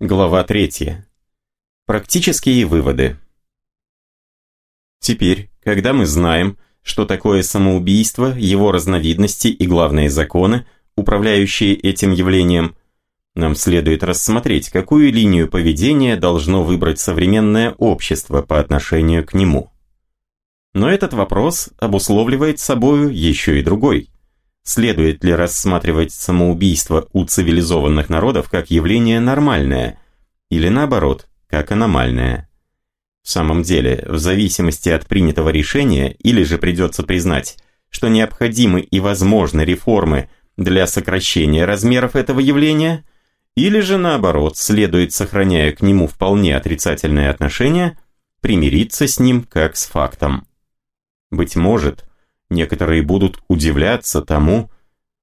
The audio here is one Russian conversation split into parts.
Глава 3. Практические выводы. Теперь, когда мы знаем, что такое самоубийство, его разновидности и главные законы, управляющие этим явлением, нам следует рассмотреть, какую линию поведения должно выбрать современное общество по отношению к нему. Но этот вопрос обусловливает собою еще и другой – Следует ли рассматривать самоубийство у цивилизованных народов как явление нормальное, или наоборот, как аномальное? В самом деле, в зависимости от принятого решения, или же придется признать, что необходимы и возможны реформы для сокращения размеров этого явления, или же наоборот, следует, сохраняя к нему вполне отрицательное отношение, примириться с ним как с фактом. Быть может, Некоторые будут удивляться тому,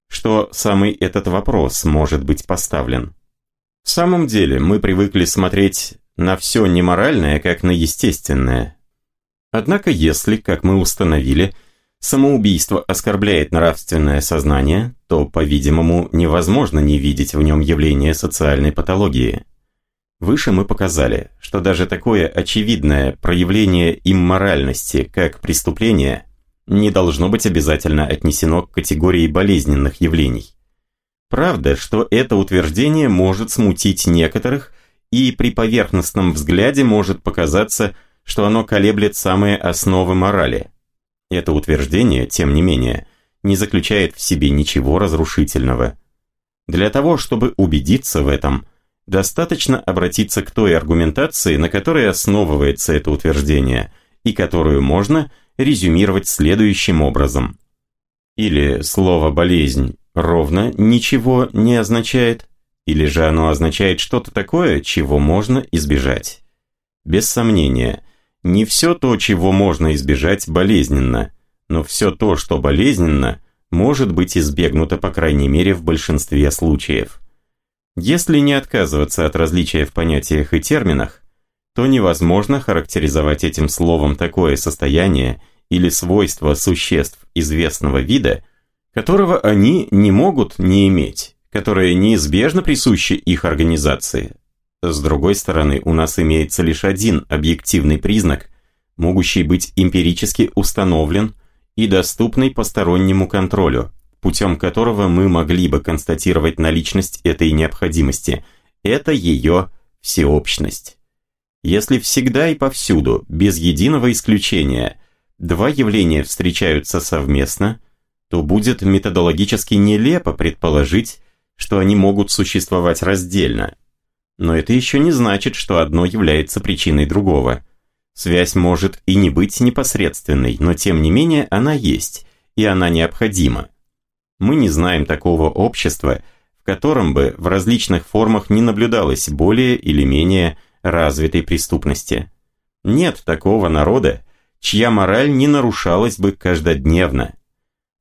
что самый этот вопрос может быть поставлен. В самом деле, мы привыкли смотреть на все неморальное, как на естественное. Однако, если, как мы установили, самоубийство оскорбляет нравственное сознание, то, по-видимому, невозможно не видеть в нем явление социальной патологии. Выше мы показали, что даже такое очевидное проявление имморальности, как преступление, не должно быть обязательно отнесено к категории болезненных явлений. Правда, что это утверждение может смутить некоторых, и при поверхностном взгляде может показаться, что оно колеблет самые основы морали. Это утверждение, тем не менее, не заключает в себе ничего разрушительного. Для того, чтобы убедиться в этом, достаточно обратиться к той аргументации, на которой основывается это утверждение, и которую можно – резюмировать следующим образом. Или слово «болезнь» ровно ничего не означает, или же оно означает что-то такое, чего можно избежать. Без сомнения, не все то, чего можно избежать, болезненно, но все то, что болезненно, может быть избегнуто, по крайней мере, в большинстве случаев. Если не отказываться от различия в понятиях и терминах, то невозможно характеризовать этим словом такое состояние или свойство существ известного вида, которого они не могут не иметь, которое неизбежно присуще их организации. С другой стороны, у нас имеется лишь один объективный признак, могущий быть эмпирически установлен и доступный постороннему контролю, путем которого мы могли бы констатировать наличность этой необходимости. Это ее всеобщность. Если всегда и повсюду, без единого исключения, два явления встречаются совместно, то будет методологически нелепо предположить, что они могут существовать раздельно. Но это еще не значит, что одно является причиной другого. Связь может и не быть непосредственной, но тем не менее она есть, и она необходима. Мы не знаем такого общества, в котором бы в различных формах не наблюдалось более или менее развитой преступности. Нет такого народа, чья мораль не нарушалась бы каждодневно.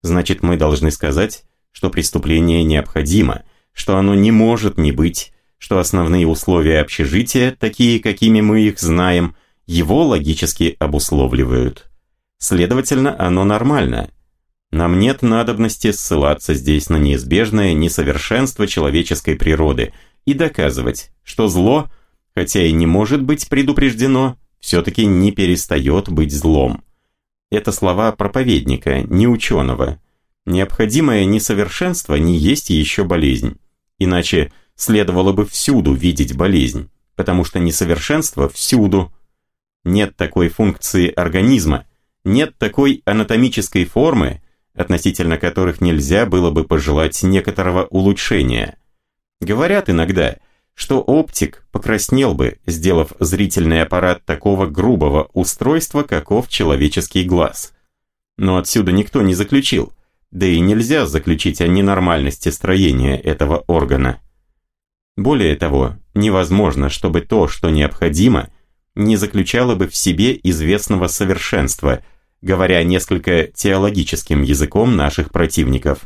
Значит, мы должны сказать, что преступление необходимо, что оно не может не быть, что основные условия общежития, такие, какими мы их знаем, его логически обусловливают. Следовательно, оно нормально. Нам нет надобности ссылаться здесь на неизбежное несовершенство человеческой природы и доказывать, что зло – хотя и не может быть предупреждено, все-таки не перестает быть злом. Это слова проповедника, не ученого. Необходимое несовершенство не есть еще болезнь. Иначе следовало бы всюду видеть болезнь, потому что несовершенство всюду. Нет такой функции организма, нет такой анатомической формы, относительно которых нельзя было бы пожелать некоторого улучшения. Говорят иногда – что оптик покраснел бы, сделав зрительный аппарат такого грубого устройства, каков человеческий глаз. Но отсюда никто не заключил, да и нельзя заключить о ненормальности строения этого органа. Более того, невозможно, чтобы то, что необходимо, не заключало бы в себе известного совершенства, говоря несколько теологическим языком наших противников.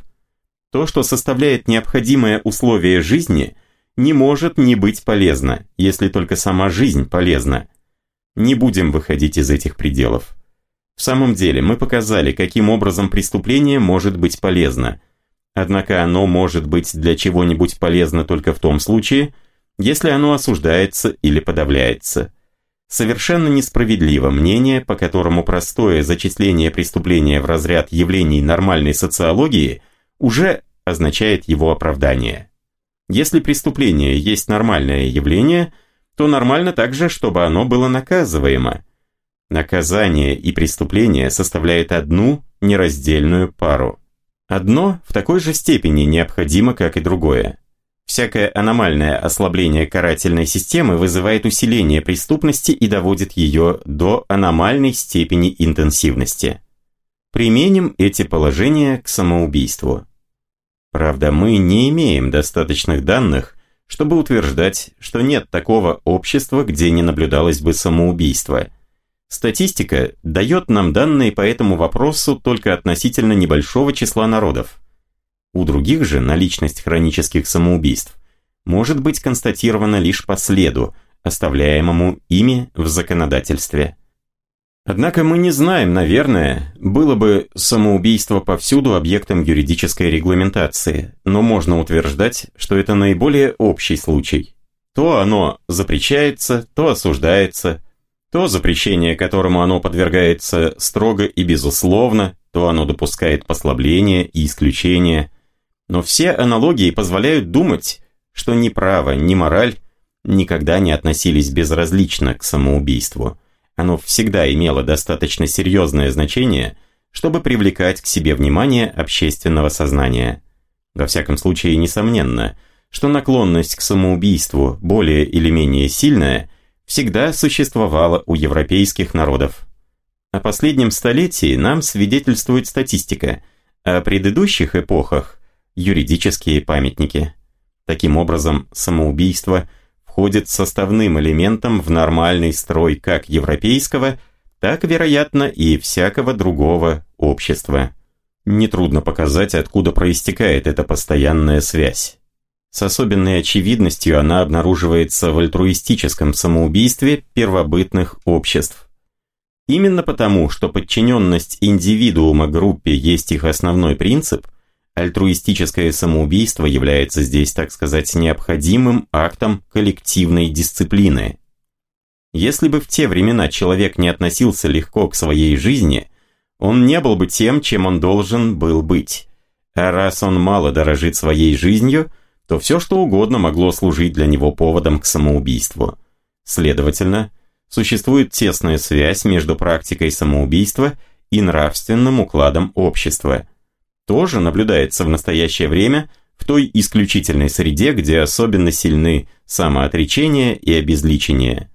То, что составляет необходимое условие жизни – не может не быть полезна, если только сама жизнь полезна. Не будем выходить из этих пределов. В самом деле, мы показали, каким образом преступление может быть полезно. Однако оно может быть для чего-нибудь полезно только в том случае, если оно осуждается или подавляется. Совершенно несправедливо мнение, по которому простое зачисление преступления в разряд явлений нормальной социологии уже означает его оправдание. Если преступление есть нормальное явление, то нормально также, чтобы оно было наказываемо. Наказание и преступление составляют одну нераздельную пару. Одно в такой же степени необходимо, как и другое. Всякое аномальное ослабление карательной системы вызывает усиление преступности и доводит ее до аномальной степени интенсивности. Применим эти положения к самоубийству. Правда, мы не имеем достаточных данных, чтобы утверждать, что нет такого общества, где не наблюдалось бы самоубийство. Статистика дает нам данные по этому вопросу только относительно небольшого числа народов. У других же наличность хронических самоубийств может быть констатирована лишь по следу, оставляемому ими в законодательстве. Однако мы не знаем, наверное, было бы самоубийство повсюду объектом юридической регламентации, но можно утверждать, что это наиболее общий случай. То оно запрещается, то осуждается, то запрещение, которому оно подвергается строго и безусловно, то оно допускает послабления и исключения. Но все аналогии позволяют думать, что ни право, ни мораль никогда не относились безразлично к самоубийству. Оно всегда имело достаточно серьезное значение, чтобы привлекать к себе внимание общественного сознания. Во всяком случае, несомненно, что наклонность к самоубийству, более или менее сильная, всегда существовала у европейских народов. О последнем столетии нам свидетельствует статистика, а о предыдущих эпохах юридические памятники. Таким образом, самоубийство входит составным элементом в нормальный строй как европейского, так, вероятно, и всякого другого общества. Нетрудно показать, откуда проистекает эта постоянная связь. С особенной очевидностью она обнаруживается в альтруистическом самоубийстве первобытных обществ. Именно потому, что подчиненность индивидуума группе есть их основной принцип – Альтруистическое самоубийство является здесь, так сказать, необходимым актом коллективной дисциплины. Если бы в те времена человек не относился легко к своей жизни, он не был бы тем, чем он должен был быть. А раз он мало дорожит своей жизнью, то все что угодно могло служить для него поводом к самоубийству. Следовательно, существует тесная связь между практикой самоубийства и нравственным укладом общества – тоже наблюдается в настоящее время в той исключительной среде, где особенно сильны самоотречение и обезличение.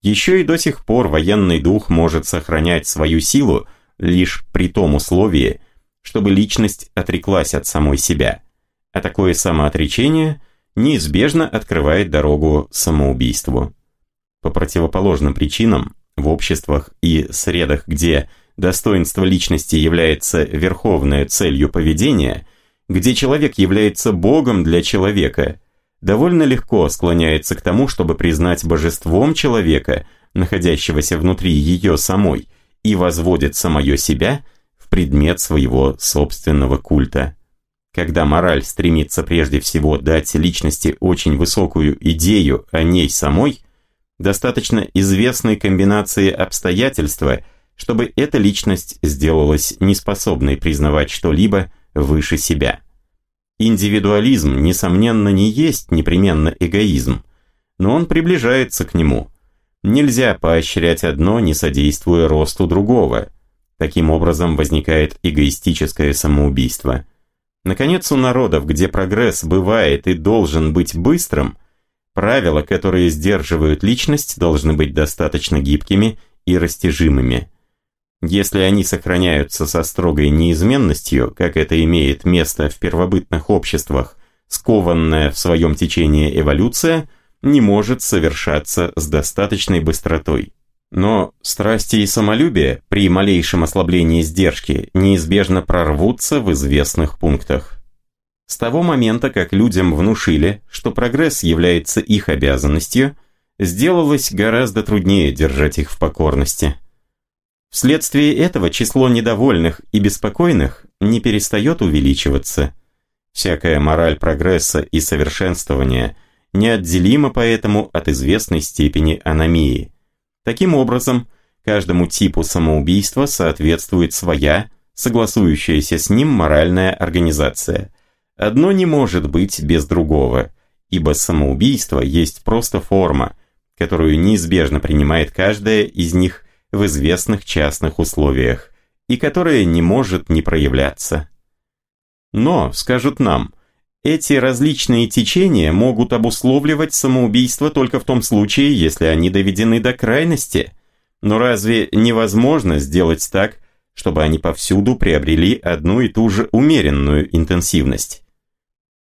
Еще и до сих пор военный дух может сохранять свою силу лишь при том условии, чтобы личность отреклась от самой себя, а такое самоотречение неизбежно открывает дорогу самоубийству. По противоположным причинам, в обществах и средах, где достоинство личности является верховной целью поведения, где человек является Богом для человека, довольно легко склоняется к тому, чтобы признать божеством человека, находящегося внутри ее самой, и возводит самое себя в предмет своего собственного культа. Когда мораль стремится прежде всего дать личности очень высокую идею о ней самой, достаточно известной комбинации обстоятельства – чтобы эта личность сделалась неспособной признавать что-либо выше себя. Индивидуализм, несомненно, не есть непременно эгоизм, но он приближается к нему. Нельзя поощрять одно, не содействуя росту другого. Таким образом возникает эгоистическое самоубийство. Наконец, у народов, где прогресс бывает и должен быть быстрым, правила, которые сдерживают личность, должны быть достаточно гибкими и растяжимыми. Если они сохраняются со строгой неизменностью, как это имеет место в первобытных обществах, скованная в своем течении эволюция не может совершаться с достаточной быстротой. Но страсти и самолюбие при малейшем ослаблении сдержки неизбежно прорвутся в известных пунктах. С того момента, как людям внушили, что прогресс является их обязанностью, сделалось гораздо труднее держать их в покорности – Вследствие этого число недовольных и беспокойных не перестает увеличиваться. Всякая мораль прогресса и совершенствования неотделимо поэтому от известной степени аномии. Таким образом, каждому типу самоубийства соответствует своя, согласующаяся с ним моральная организация. Одно не может быть без другого, ибо самоубийство есть просто форма, которую неизбежно принимает каждая из них в известных частных условиях, и которая не может не проявляться. Но, скажут нам, эти различные течения могут обусловливать самоубийство только в том случае, если они доведены до крайности. Но разве невозможно сделать так, чтобы они повсюду приобрели одну и ту же умеренную интенсивность?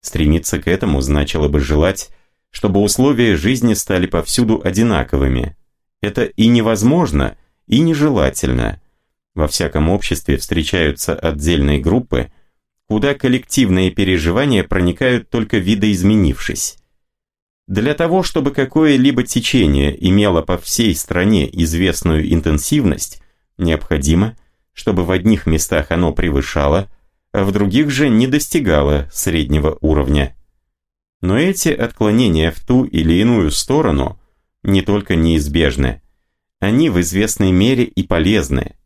Стремиться к этому значило бы желать, чтобы условия жизни стали повсюду одинаковыми. Это и невозможно, и нежелательно. Во всяком обществе встречаются отдельные группы, куда коллективные переживания проникают только видоизменившись. Для того, чтобы какое-либо течение имело по всей стране известную интенсивность, необходимо, чтобы в одних местах оно превышало, а в других же не достигало среднего уровня. Но эти отклонения в ту или иную сторону не только неизбежны, они в известной мере и полезны,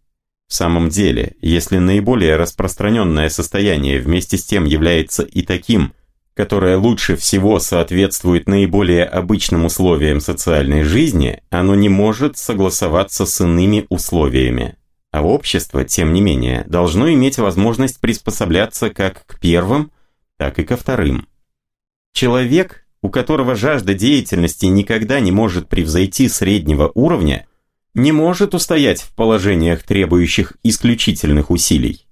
в самом деле, если наиболее распространенное состояние вместе с тем является и таким, которое лучше всего соответствует наиболее обычным условиям социальной жизни, оно не может согласоваться с иными условиями. А общество, тем не менее, должно иметь возможность приспосабляться как к первым, так и ко вторым. Человек, у которого жажда деятельности никогда не может превзойти среднего уровня, не может устоять в положениях, требующих исключительных усилий.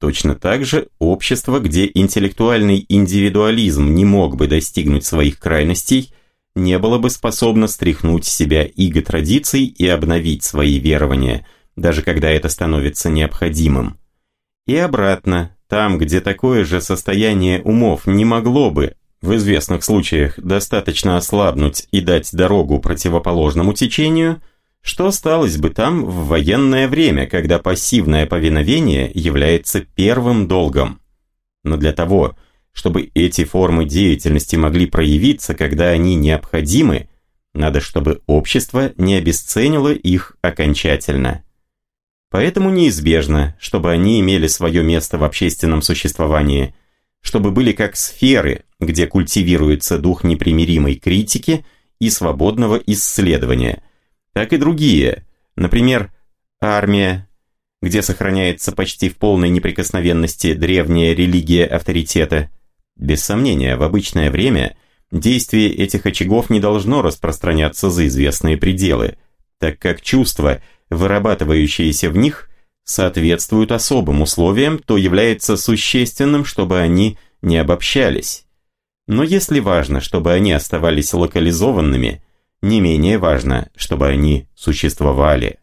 Точно так же общество, где интеллектуальный индивидуализм не мог бы достигнуть своих крайностей, не было бы способно стряхнуть с себя иго традиций и обновить свои верования, даже когда это становится необходимым. И обратно, там, где такое же состояние умов не могло бы, в известных случаях, достаточно ослабнуть и дать дорогу противоположному течению – что осталось бы там в военное время, когда пассивное повиновение является первым долгом? Но для того, чтобы эти формы деятельности могли проявиться, когда они необходимы, надо, чтобы общество не обесценило их окончательно. Поэтому неизбежно, чтобы они имели свое место в общественном существовании, чтобы были как сферы, где культивируется дух непримиримой критики и свободного исследования – так и другие, например, армия, где сохраняется почти в полной неприкосновенности древняя религия авторитета. Без сомнения, в обычное время действие этих очагов не должно распространяться за известные пределы, так как чувства, вырабатывающиеся в них, соответствуют особым условиям, то является существенным, чтобы они не обобщались. Но если важно, чтобы они оставались локализованными – не менее важно, чтобы они существовали.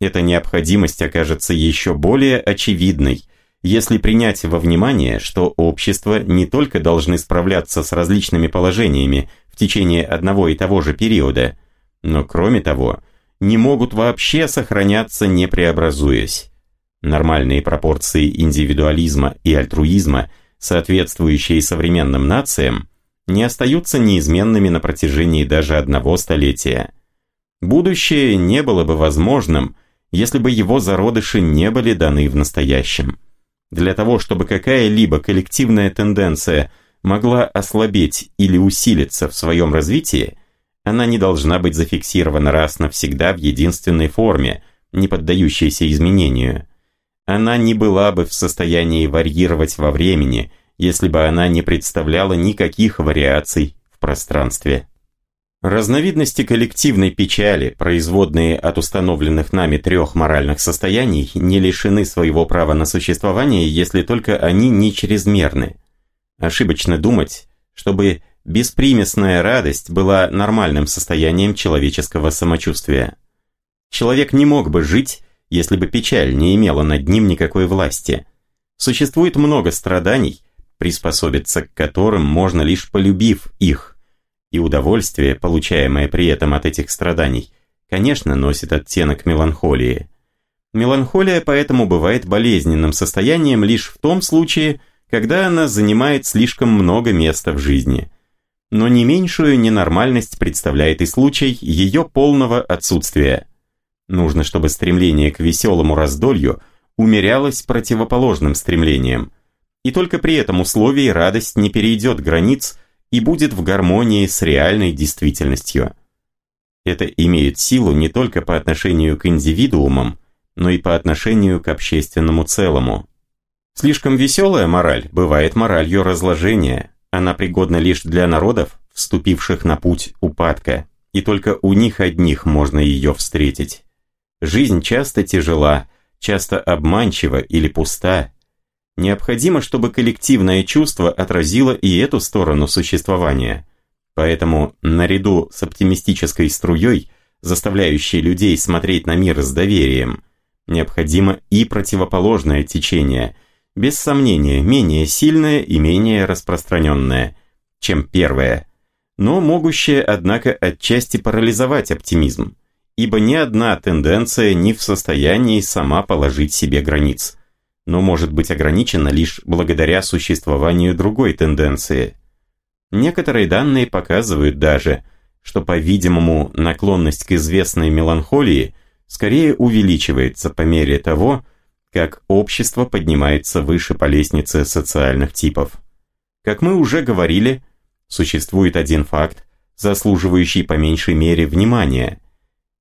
Эта необходимость окажется еще более очевидной, если принять во внимание, что общества не только должны справляться с различными положениями в течение одного и того же периода, но кроме того, не могут вообще сохраняться не преобразуясь. Нормальные пропорции индивидуализма и альтруизма, соответствующие современным нациям, не остаются неизменными на протяжении даже одного столетия. Будущее не было бы возможным, если бы его зародыши не были даны в настоящем. Для того, чтобы какая-либо коллективная тенденция могла ослабеть или усилиться в своем развитии, она не должна быть зафиксирована раз навсегда в единственной форме, не поддающейся изменению. Она не была бы в состоянии варьировать во времени – если бы она не представляла никаких вариаций в пространстве. Разновидности коллективной печали, производные от установленных нами трех моральных состояний, не лишены своего права на существование, если только они не чрезмерны. Ошибочно думать, чтобы беспримесная радость была нормальным состоянием человеческого самочувствия. Человек не мог бы жить, если бы печаль не имела над ним никакой власти. Существует много страданий, приспособиться к которым можно лишь полюбив их. И удовольствие, получаемое при этом от этих страданий, конечно, носит оттенок меланхолии. Меланхолия поэтому бывает болезненным состоянием лишь в том случае, когда она занимает слишком много места в жизни. Но не меньшую ненормальность представляет и случай ее полного отсутствия. Нужно, чтобы стремление к веселому раздолью умерялось противоположным стремлением. И только при этом условии радость не перейдет границ и будет в гармонии с реальной действительностью. Это имеет силу не только по отношению к индивидуумам, но и по отношению к общественному целому. Слишком веселая мораль бывает моралью разложения, она пригодна лишь для народов, вступивших на путь упадка, и только у них одних можно ее встретить. Жизнь часто тяжела, часто обманчива или пуста. Необходимо, чтобы коллективное чувство отразило и эту сторону существования. Поэтому, наряду с оптимистической струей, заставляющей людей смотреть на мир с доверием, необходимо и противоположное течение, без сомнения менее сильное и менее распространенное, чем первое, но могущее, однако, отчасти парализовать оптимизм ибо ни одна тенденция не в состоянии сама положить себе границ, но может быть ограничена лишь благодаря существованию другой тенденции. Некоторые данные показывают даже, что, по-видимому, наклонность к известной меланхолии скорее увеличивается по мере того, как общество поднимается выше по лестнице социальных типов. Как мы уже говорили, существует один факт, заслуживающий по меньшей мере внимания –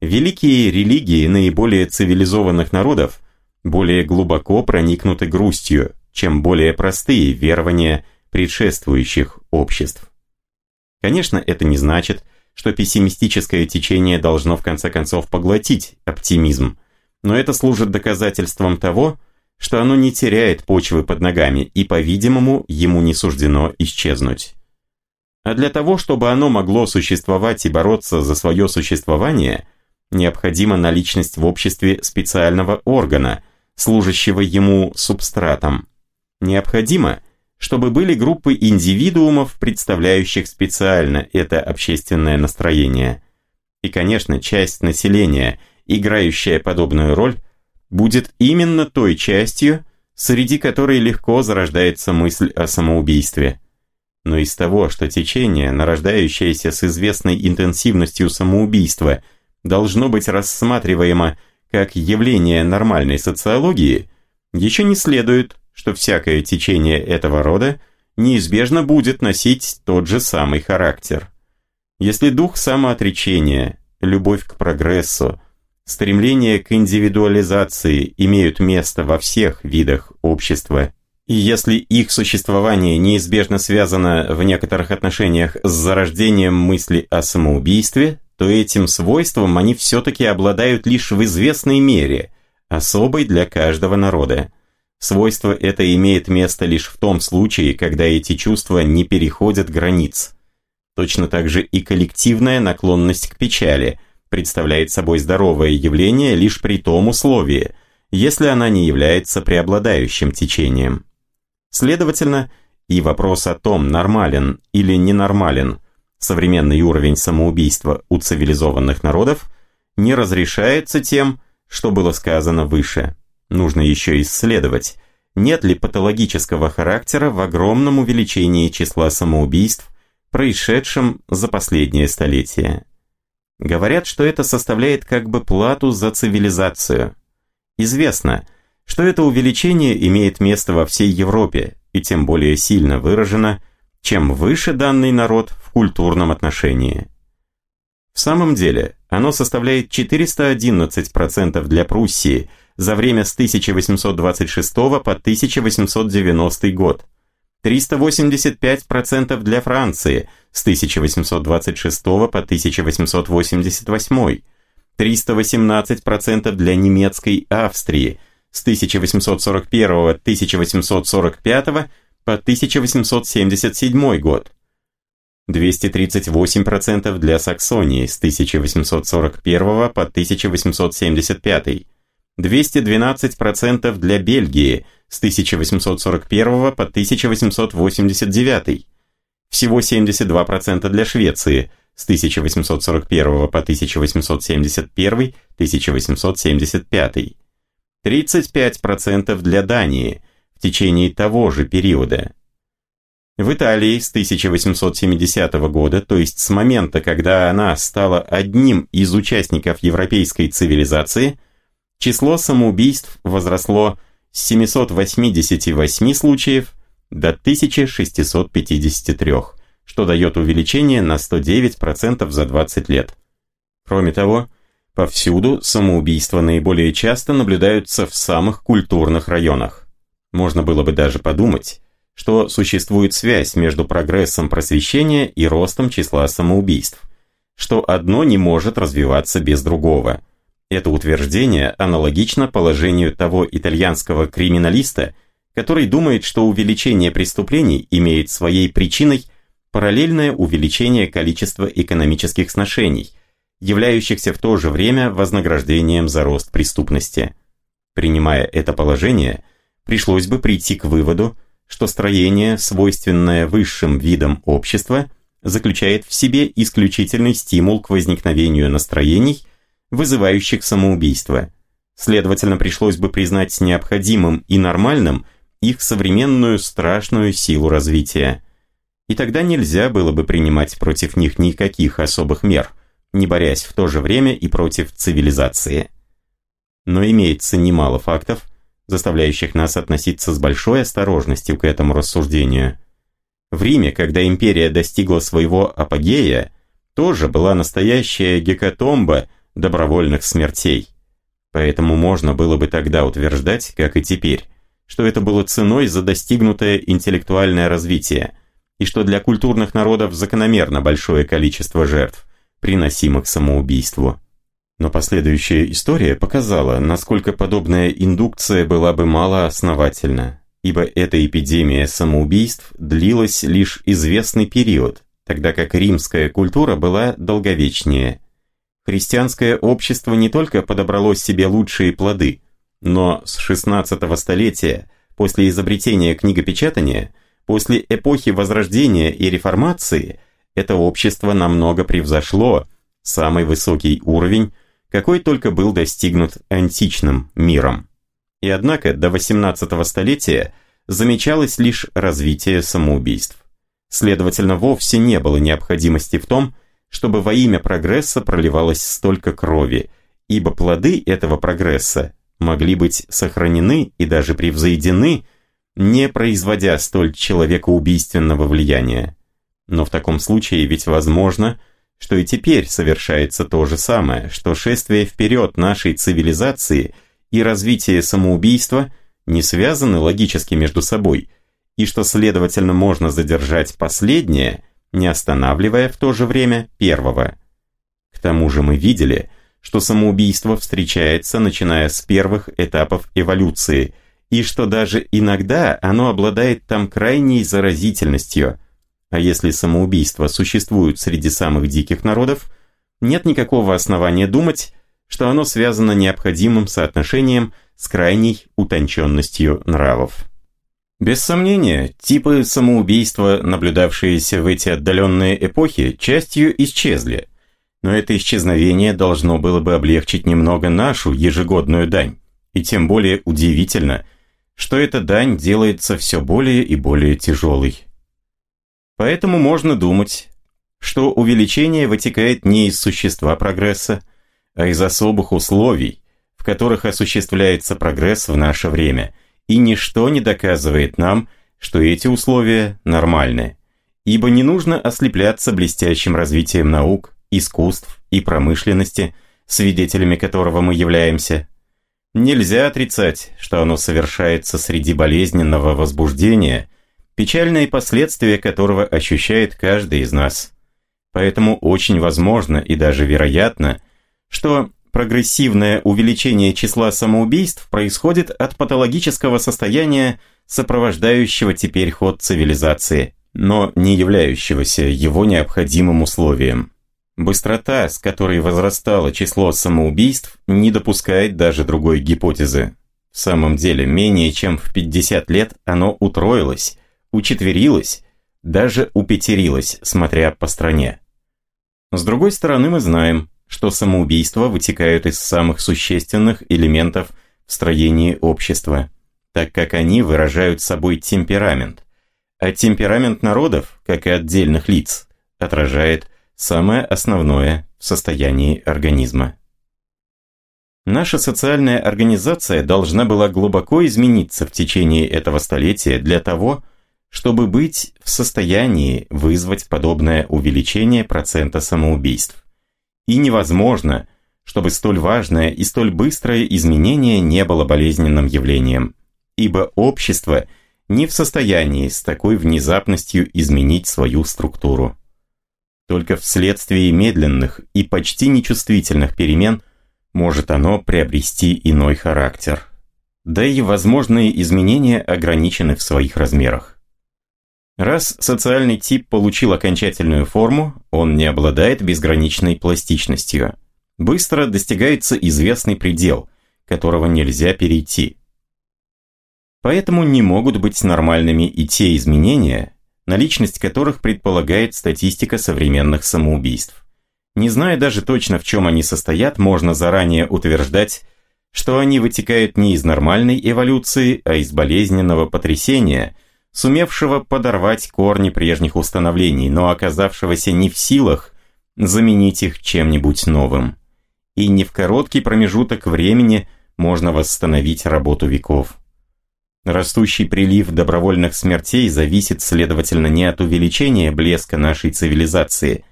Великие религии наиболее цивилизованных народов более глубоко проникнуты грустью, чем более простые верования предшествующих обществ. Конечно, это не значит, что пессимистическое течение должно в конце концов поглотить оптимизм, но это служит доказательством того, что оно не теряет почвы под ногами и, по-видимому, ему не суждено исчезнуть. А для того, чтобы оно могло существовать и бороться за свое существование – необходима наличность в обществе специального органа, служащего ему субстратом. Необходимо, чтобы были группы индивидуумов, представляющих специально это общественное настроение. И, конечно, часть населения, играющая подобную роль, будет именно той частью, среди которой легко зарождается мысль о самоубийстве. Но из того, что течение, нарождающееся с известной интенсивностью самоубийства – должно быть рассматриваемо как явление нормальной социологии, еще не следует, что всякое течение этого рода неизбежно будет носить тот же самый характер. Если дух самоотречения, любовь к прогрессу, стремление к индивидуализации имеют место во всех видах общества, и если их существование неизбежно связано в некоторых отношениях с зарождением мысли о самоубийстве, то этим свойством они все-таки обладают лишь в известной мере, особой для каждого народа. Свойство это имеет место лишь в том случае, когда эти чувства не переходят границ. Точно так же и коллективная наклонность к печали представляет собой здоровое явление лишь при том условии, если она не является преобладающим течением. Следовательно, и вопрос о том, нормален или ненормален современный уровень самоубийства у цивилизованных народов не разрешается тем, что было сказано выше. Нужно еще исследовать, нет ли патологического характера в огромном увеличении числа самоубийств, происшедшем за последнее столетие. Говорят, что это составляет как бы плату за цивилизацию. Известно, что это увеличение имеет место во всей Европе и тем более сильно выражено – чем выше данный народ в культурном отношении. В самом деле, оно составляет 411% для Пруссии за время с 1826 по 1890 год, 385% для Франции с 1826 по 1888, 318% для немецкой Австрии с 1841 1845 по 1877 год, 238% для Саксонии с 1841 по 1875, 212% для Бельгии с 1841 по 1889, всего 72% для Швеции с 1841 по 1871-1875, 35% для Дании – течение того же периода. В Италии с 1870 года, то есть с момента, когда она стала одним из участников европейской цивилизации, число самоубийств возросло с 788 случаев до 1653, что дает увеличение на 109% за 20 лет. Кроме того, повсюду самоубийства наиболее часто наблюдаются в самых культурных районах. Можно было бы даже подумать, что существует связь между прогрессом просвещения и ростом числа самоубийств, что одно не может развиваться без другого. Это утверждение аналогично положению того итальянского криминалиста, который думает, что увеличение преступлений имеет своей причиной параллельное увеличение количества экономических сношений, являющихся в то же время вознаграждением за рост преступности. Принимая это положение, пришлось бы прийти к выводу, что строение, свойственное высшим видам общества, заключает в себе исключительный стимул к возникновению настроений, вызывающих самоубийство. Следовательно, пришлось бы признать необходимым и нормальным их современную страшную силу развития. И тогда нельзя было бы принимать против них никаких особых мер, не борясь в то же время и против цивилизации. Но имеется немало фактов, заставляющих нас относиться с большой осторожностью к этому рассуждению. В Риме, когда империя достигла своего апогея, тоже была настоящая гекатомба добровольных смертей. Поэтому можно было бы тогда утверждать, как и теперь, что это было ценой за достигнутое интеллектуальное развитие, и что для культурных народов закономерно большое количество жертв, приносимых самоубийству. Но последующая история показала, насколько подобная индукция была бы мало основательна, ибо эта эпидемия самоубийств длилась лишь известный период, тогда как римская культура была долговечнее. Христианское общество не только подобрало себе лучшие плоды, но с 16 столетия, после изобретения книгопечатания, после эпохи Возрождения и Реформации, это общество намного превзошло самый высокий уровень какой только был достигнут античным миром. И однако до 18 столетия замечалось лишь развитие самоубийств. Следовательно, вовсе не было необходимости в том, чтобы во имя прогресса проливалось столько крови, ибо плоды этого прогресса могли быть сохранены и даже превзойдены, не производя столь человекоубийственного влияния. Но в таком случае ведь возможно – что и теперь совершается то же самое, что шествие вперед нашей цивилизации и развитие самоубийства не связаны логически между собой, и что, следовательно, можно задержать последнее, не останавливая в то же время первого. К тому же мы видели, что самоубийство встречается, начиная с первых этапов эволюции, и что даже иногда оно обладает там крайней заразительностью – а если самоубийства существуют среди самых диких народов, нет никакого основания думать, что оно связано необходимым соотношением с крайней утонченностью нравов. Без сомнения, типы самоубийства, наблюдавшиеся в эти отдаленные эпохи, частью исчезли, но это исчезновение должно было бы облегчить немного нашу ежегодную дань, и тем более удивительно, что эта дань делается все более и более тяжелой. Поэтому можно думать, что увеличение вытекает не из существа прогресса, а из особых условий, в которых осуществляется прогресс в наше время, и ничто не доказывает нам, что эти условия нормальны, ибо не нужно ослепляться блестящим развитием наук, искусств и промышленности, свидетелями которого мы являемся. Нельзя отрицать, что оно совершается среди болезненного возбуждения – печальные последствия которого ощущает каждый из нас. Поэтому очень возможно и даже вероятно, что прогрессивное увеличение числа самоубийств происходит от патологического состояния, сопровождающего теперь ход цивилизации, но не являющегося его необходимым условием. Быстрота, с которой возрастало число самоубийств, не допускает даже другой гипотезы. В самом деле, менее чем в 50 лет оно утроилось, учетверилась, даже упетерилась, смотря по стране. С другой стороны, мы знаем, что самоубийства вытекают из самых существенных элементов в строении общества, так как они выражают собой темперамент, а темперамент народов, как и отдельных лиц, отражает самое основное в состоянии организма. Наша социальная организация должна была глубоко измениться в течение этого столетия для того, чтобы быть в состоянии вызвать подобное увеличение процента самоубийств. И невозможно, чтобы столь важное и столь быстрое изменение не было болезненным явлением, ибо общество не в состоянии с такой внезапностью изменить свою структуру. Только вследствие медленных и почти нечувствительных перемен может оно приобрести иной характер. Да и возможные изменения ограничены в своих размерах. Раз социальный тип получил окончательную форму, он не обладает безграничной пластичностью. Быстро достигается известный предел, которого нельзя перейти. Поэтому не могут быть нормальными и те изменения, наличность которых предполагает статистика современных самоубийств. Не зная даже точно, в чем они состоят, можно заранее утверждать, что они вытекают не из нормальной эволюции, а из болезненного потрясения, сумевшего подорвать корни прежних установлений, но оказавшегося не в силах заменить их чем-нибудь новым. И не в короткий промежуток времени можно восстановить работу веков. Растущий прилив добровольных смертей зависит, следовательно, не от увеличения блеска нашей цивилизации,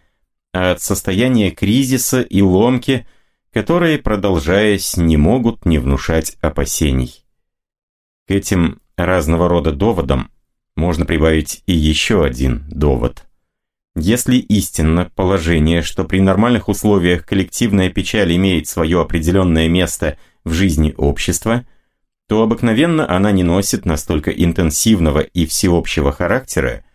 а от состояния кризиса и ломки, которые, продолжаясь, не могут не внушать опасений. К этим разного рода доводам можно прибавить и еще один довод. Если истинно положение, что при нормальных условиях коллективная печаль имеет свое определенное место в жизни общества – то обыкновенно она не носит настолько интенсивного и всеобщего характера,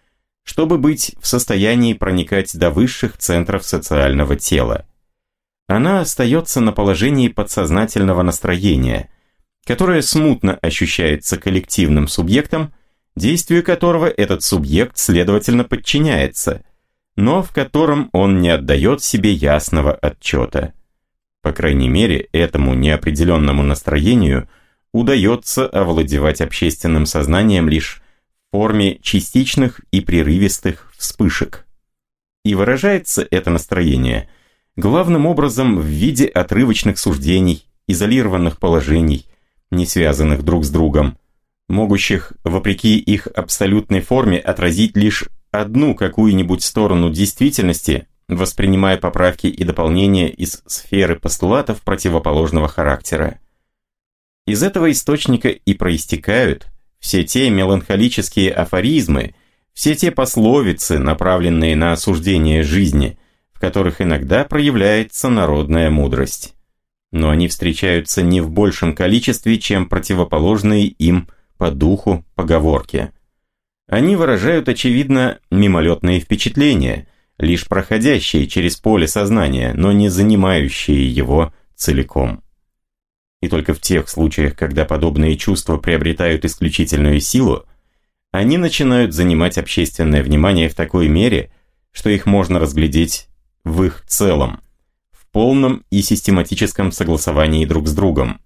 чтобы быть в состоянии проникать до высших центров социального тела. Она остается на положении подсознательного настроения, которое смутно ощущается коллективным субъектом, действию которого этот субъект следовательно подчиняется, но в котором он не отдает себе ясного отчета. По крайней мере, этому неопределенному настроению – удается овладевать общественным сознанием лишь в форме частичных и прерывистых вспышек. И выражается это настроение главным образом в виде отрывочных суждений, изолированных положений, не связанных друг с другом, могущих, вопреки их абсолютной форме, отразить лишь одну какую-нибудь сторону действительности, воспринимая поправки и дополнения из сферы постулатов противоположного характера. Из этого источника и проистекают все те меланхолические афоризмы, все те пословицы, направленные на осуждение жизни, в которых иногда проявляется народная мудрость. Но они встречаются не в большем количестве, чем противоположные им по духу поговорки. Они выражают, очевидно, мимолетные впечатления, лишь проходящие через поле сознания, но не занимающие его целиком. И только в тех случаях, когда подобные чувства приобретают исключительную силу, они начинают занимать общественное внимание в такой мере, что их можно разглядеть в их целом, в полном и систематическом согласовании друг с другом.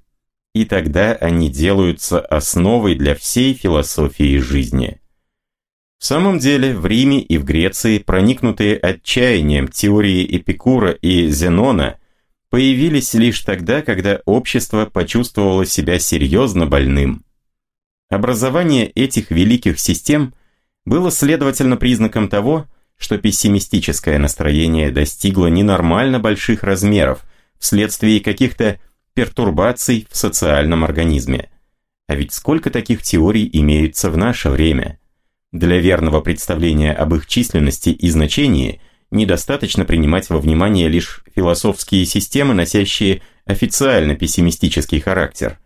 И тогда они делаются основой для всей философии жизни. В самом деле, в Риме и в Греции, проникнутые отчаянием теории Эпикура и Зенона, появились лишь тогда, когда общество почувствовало себя серьезно больным. Образование этих великих систем было следовательно признаком того, что пессимистическое настроение достигло ненормально больших размеров вследствие каких-то пертурбаций в социальном организме. А ведь сколько таких теорий имеется в наше время? Для верного представления об их численности и значении – недостаточно принимать во внимание лишь философские системы, носящие официально пессимистический характер,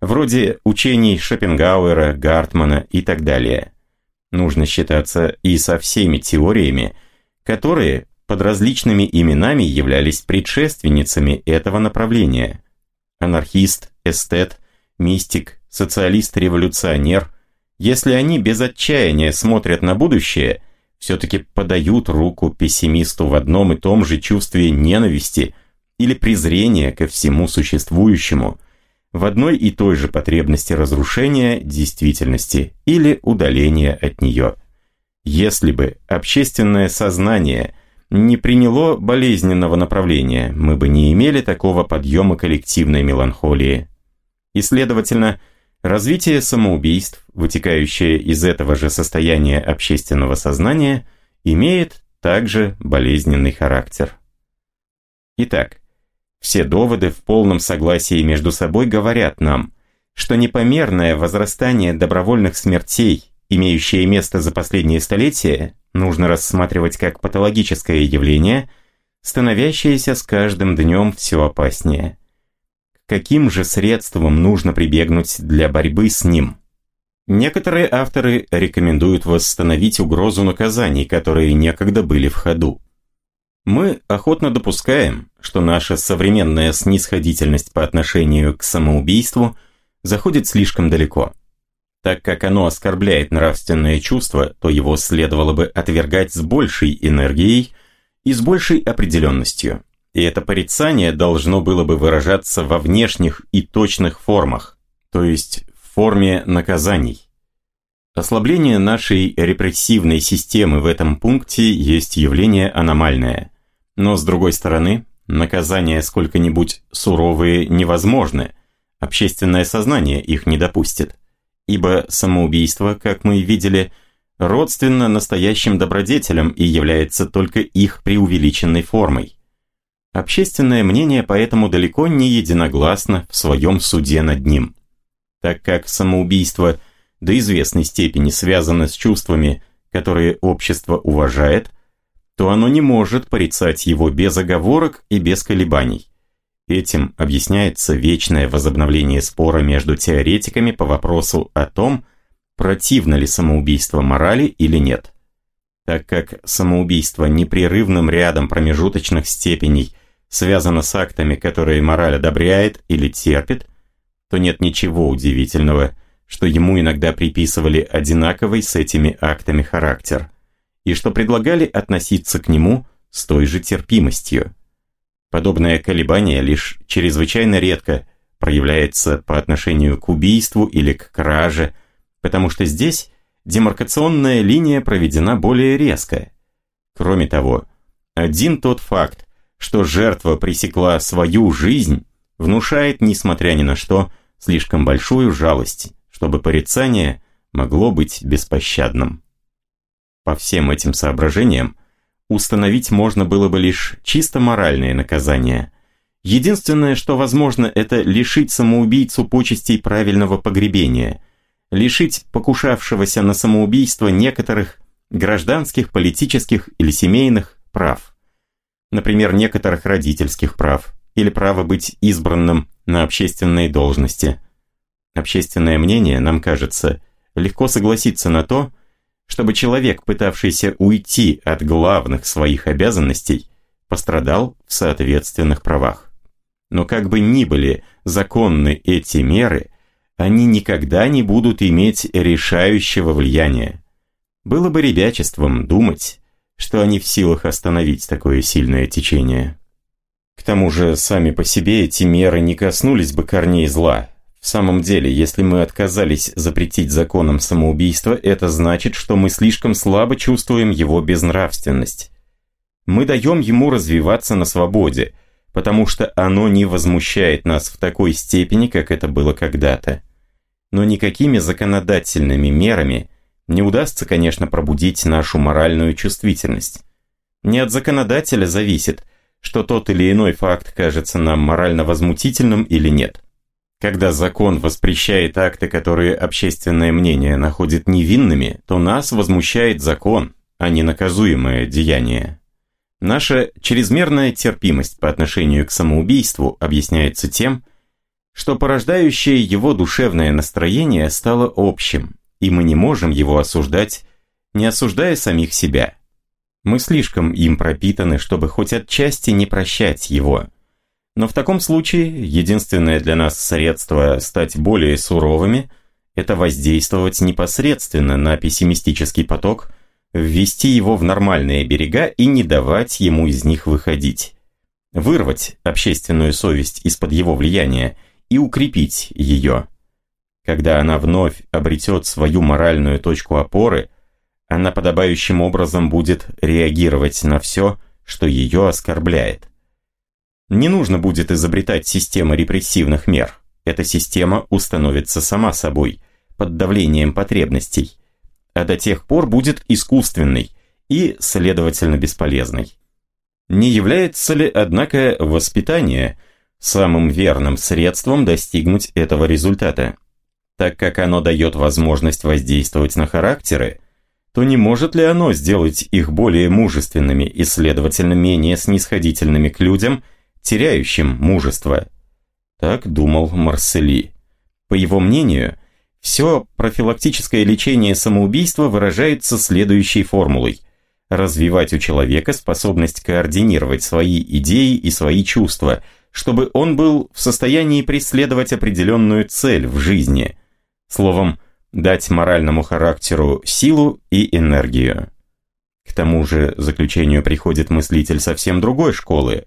вроде учений Шопенгауэра, Гартмана и так далее. Нужно считаться и со всеми теориями, которые под различными именами являлись предшественницами этого направления. Анархист, эстет, мистик, социалист-революционер, если они без отчаяния смотрят на будущее – все-таки подают руку пессимисту в одном и том же чувстве ненависти или презрения ко всему существующему, в одной и той же потребности разрушения действительности или удаления от нее. Если бы общественное сознание не приняло болезненного направления, мы бы не имели такого подъема коллективной меланхолии. И, следовательно, развитие самоубийств, вытекающее из этого же состояния общественного сознания, имеет также болезненный характер. Итак, все доводы в полном согласии между собой говорят нам, что непомерное возрастание добровольных смертей, имеющее место за последние столетия, нужно рассматривать как патологическое явление, становящееся с каждым днем все опаснее. каким же средствам нужно прибегнуть для борьбы с ним? Некоторые авторы рекомендуют восстановить угрозу наказаний, которые некогда были в ходу. Мы охотно допускаем, что наша современная снисходительность по отношению к самоубийству заходит слишком далеко. Так как оно оскорбляет нравственное чувство, то его следовало бы отвергать с большей энергией и с большей определенностью. И это порицание должно было бы выражаться во внешних и точных формах, то есть в форме наказаний. Ослабление нашей репрессивной системы в этом пункте есть явление аномальное. Но с другой стороны, наказания сколько-нибудь суровые невозможны, общественное сознание их не допустит. Ибо самоубийство, как мы видели, родственно настоящим добродетелям и является только их преувеличенной формой. Общественное мнение поэтому далеко не единогласно в своем суде над ним. Так как самоубийство – до известной степени связано с чувствами, которые общество уважает, то оно не может порицать его без оговорок и без колебаний. Этим объясняется вечное возобновление спора между теоретиками по вопросу о том, противно ли самоубийство морали или нет. Так как самоубийство непрерывным рядом промежуточных степеней связано с актами, которые мораль одобряет или терпит, то нет ничего удивительного, что ему иногда приписывали одинаковый с этими актами характер, и что предлагали относиться к нему с той же терпимостью. Подобное колебание лишь чрезвычайно редко проявляется по отношению к убийству или к краже, потому что здесь демаркационная линия проведена более резко. Кроме того, один тот факт, что жертва пресекла свою жизнь, внушает, несмотря ни на что, слишком большую жалость чтобы порицание могло быть беспощадным. По всем этим соображениям установить можно было бы лишь чисто моральные наказания. Единственное, что возможно, это лишить самоубийцу почестей правильного погребения, лишить покушавшегося на самоубийство некоторых гражданских, политических или семейных прав. Например, некоторых родительских прав или право быть избранным на общественные должности – Общественное мнение, нам кажется, легко согласиться на то, чтобы человек, пытавшийся уйти от главных своих обязанностей, пострадал в соответственных правах. Но как бы ни были законны эти меры, они никогда не будут иметь решающего влияния. Было бы ребячеством думать, что они в силах остановить такое сильное течение. К тому же, сами по себе эти меры не коснулись бы корней зла, в самом деле, если мы отказались запретить законом самоубийство, это значит, что мы слишком слабо чувствуем его безнравственность. Мы даем ему развиваться на свободе, потому что оно не возмущает нас в такой степени, как это было когда-то. Но никакими законодательными мерами не удастся, конечно, пробудить нашу моральную чувствительность. Не от законодателя зависит, что тот или иной факт кажется нам морально возмутительным или нет. Когда закон воспрещает акты, которые общественное мнение находит невинными, то нас возмущает закон, а не наказуемое деяние. Наша чрезмерная терпимость по отношению к самоубийству объясняется тем, что порождающее его душевное настроение стало общим, и мы не можем его осуждать, не осуждая самих себя. Мы слишком им пропитаны, чтобы хоть отчасти не прощать его – но в таком случае единственное для нас средство стать более суровыми – это воздействовать непосредственно на пессимистический поток, ввести его в нормальные берега и не давать ему из них выходить. Вырвать общественную совесть из-под его влияния и укрепить ее. Когда она вновь обретет свою моральную точку опоры, она подобающим образом будет реагировать на все, что ее оскорбляет. Не нужно будет изобретать систему репрессивных мер. Эта система установится сама собой, под давлением потребностей, а до тех пор будет искусственной и, следовательно, бесполезной. Не является ли, однако, воспитание самым верным средством достигнуть этого результата? Так как оно дает возможность воздействовать на характеры, то не может ли оно сделать их более мужественными и, следовательно, менее снисходительными к людям, теряющим мужество? Так думал Марсели. По его мнению, все профилактическое лечение самоубийства выражается следующей формулой. Развивать у человека способность координировать свои идеи и свои чувства, чтобы он был в состоянии преследовать определенную цель в жизни. Словом, дать моральному характеру силу и энергию. К тому же заключению приходит мыслитель совсем другой школы.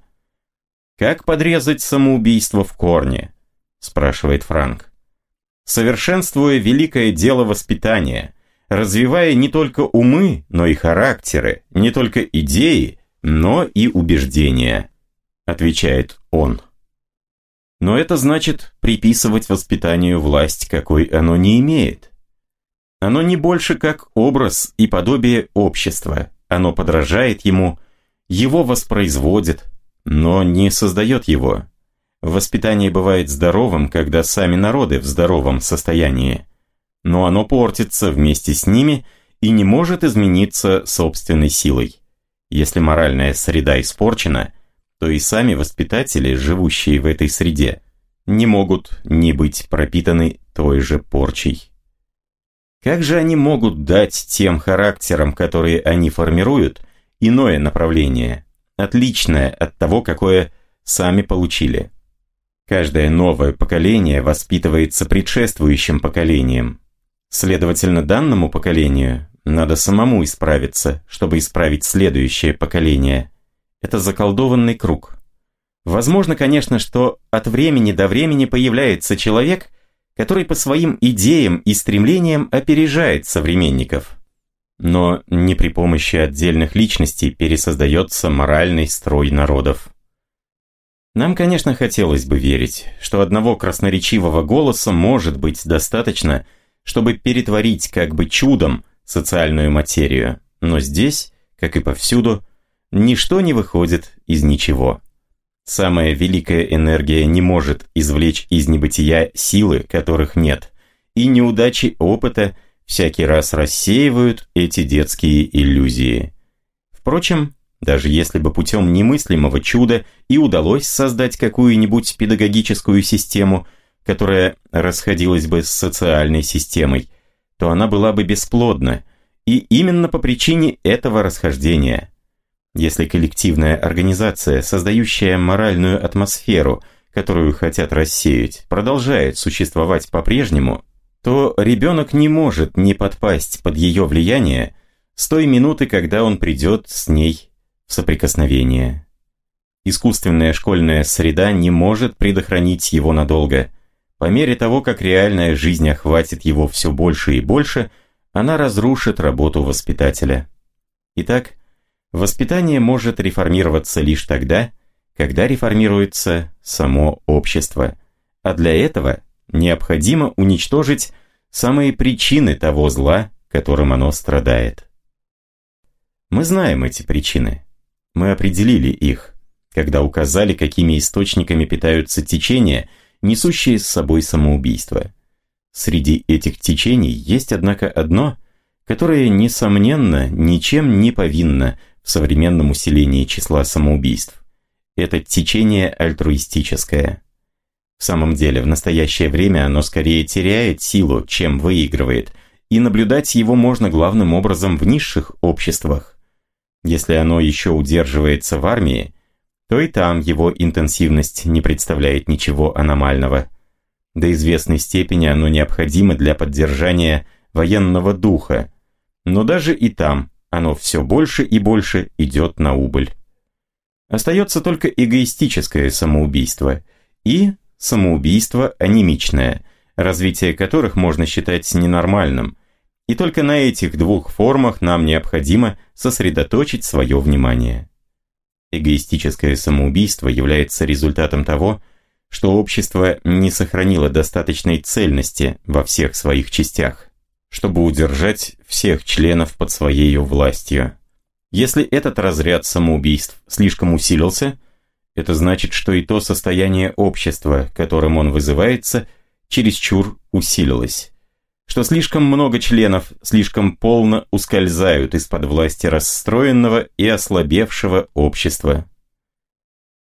«Как подрезать самоубийство в корне?» – спрашивает Франк. «Совершенствуя великое дело воспитания, развивая не только умы, но и характеры, не только идеи, но и убеждения», – отвечает он. Но это значит приписывать воспитанию власть, какой оно не имеет. Оно не больше как образ и подобие общества. Оно подражает ему, его воспроизводит, но не создает его. Воспитание бывает здоровым, когда сами народы в здоровом состоянии. Но оно портится вместе с ними и не может измениться собственной силой. Если моральная среда испорчена, то и сами воспитатели, живущие в этой среде, не могут не быть пропитаны той же порчей. Как же они могут дать тем характерам, которые они формируют, иное направление, отличное от того, какое сами получили? Каждое новое поколение воспитывается предшествующим поколением. Следовательно, данному поколению надо самому исправиться, чтобы исправить следующее поколение. Это заколдованный круг. Возможно, конечно, что от времени до времени появляется человек, который по своим идеям и стремлениям опережает современников. Но не при помощи отдельных личностей пересоздается моральный строй народов. Нам, конечно, хотелось бы верить, что одного красноречивого голоса может быть достаточно, чтобы перетворить как бы чудом социальную материю, но здесь, как и повсюду, ничто не выходит из ничего. Самая великая энергия не может извлечь из небытия силы, которых нет, и неудачи опыта всякий раз рассеивают эти детские иллюзии. Впрочем, даже если бы путем немыслимого чуда и удалось создать какую-нибудь педагогическую систему, которая расходилась бы с социальной системой, то она была бы бесплодна, и именно по причине этого расхождения – если коллективная организация, создающая моральную атмосферу, которую хотят рассеять, продолжает существовать по-прежнему, то ребенок не может не подпасть под ее влияние с той минуты, когда он придет с ней в соприкосновение. Искусственная школьная среда не может предохранить его надолго. По мере того, как реальная жизнь охватит его все больше и больше, она разрушит работу воспитателя. Итак, Воспитание может реформироваться лишь тогда, когда реформируется само общество. А для этого необходимо уничтожить самые причины того зла, которым оно страдает. Мы знаем эти причины. Мы определили их, когда указали, какими источниками питаются течения, несущие с собой самоубийство. Среди этих течений есть, однако, одно, которое, несомненно, ничем не повинно в современном усилении числа самоубийств. Это течение альтруистическое. В самом деле, в настоящее время оно скорее теряет силу, чем выигрывает, и наблюдать его можно главным образом в низших обществах. Если оно еще удерживается в армии, то и там его интенсивность не представляет ничего аномального. До известной степени оно необходимо для поддержания военного духа, но даже и там оно все больше и больше идет на убыль. Остается только эгоистическое самоубийство и самоубийство анемичное, развитие которых можно считать ненормальным, И только на этих двух формах нам необходимо сосредоточить свое внимание. Эгоистическое самоубийство является результатом того, что общество не сохранило достаточной цельности во всех своих частях, чтобы удержать всех членов под своей властью. Если этот разряд самоубийств слишком усилился, это значит, что и то состояние общества, которым он вызывается, чересчур усилилось. Что слишком много членов слишком полно ускользают из-под власти расстроенного и ослабевшего общества.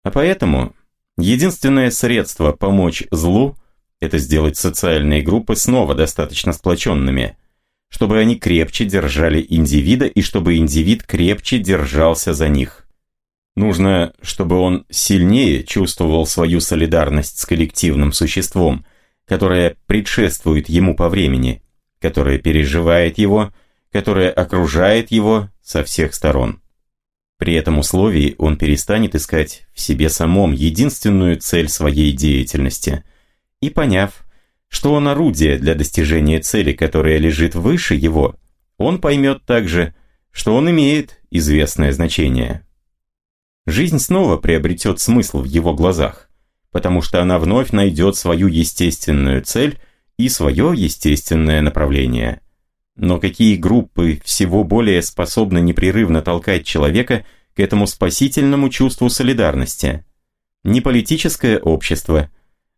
А поэтому единственное средство помочь злу – это сделать социальные группы снова достаточно сплоченными, чтобы они крепче держали индивида и чтобы индивид крепче держался за них. Нужно, чтобы он сильнее чувствовал свою солидарность с коллективным существом, которое предшествует ему по времени, которое переживает его, которое окружает его со всех сторон. При этом условии он перестанет искать в себе самом единственную цель своей деятельности и, поняв, что он орудие для достижения цели, которая лежит выше его, он поймет также, что он имеет известное значение. Жизнь снова приобретет смысл в его глазах, потому что она вновь найдет свою естественную цель и свое естественное направление. Но какие группы всего более способны непрерывно толкать человека к этому спасительному чувству солидарности? Не политическое общество,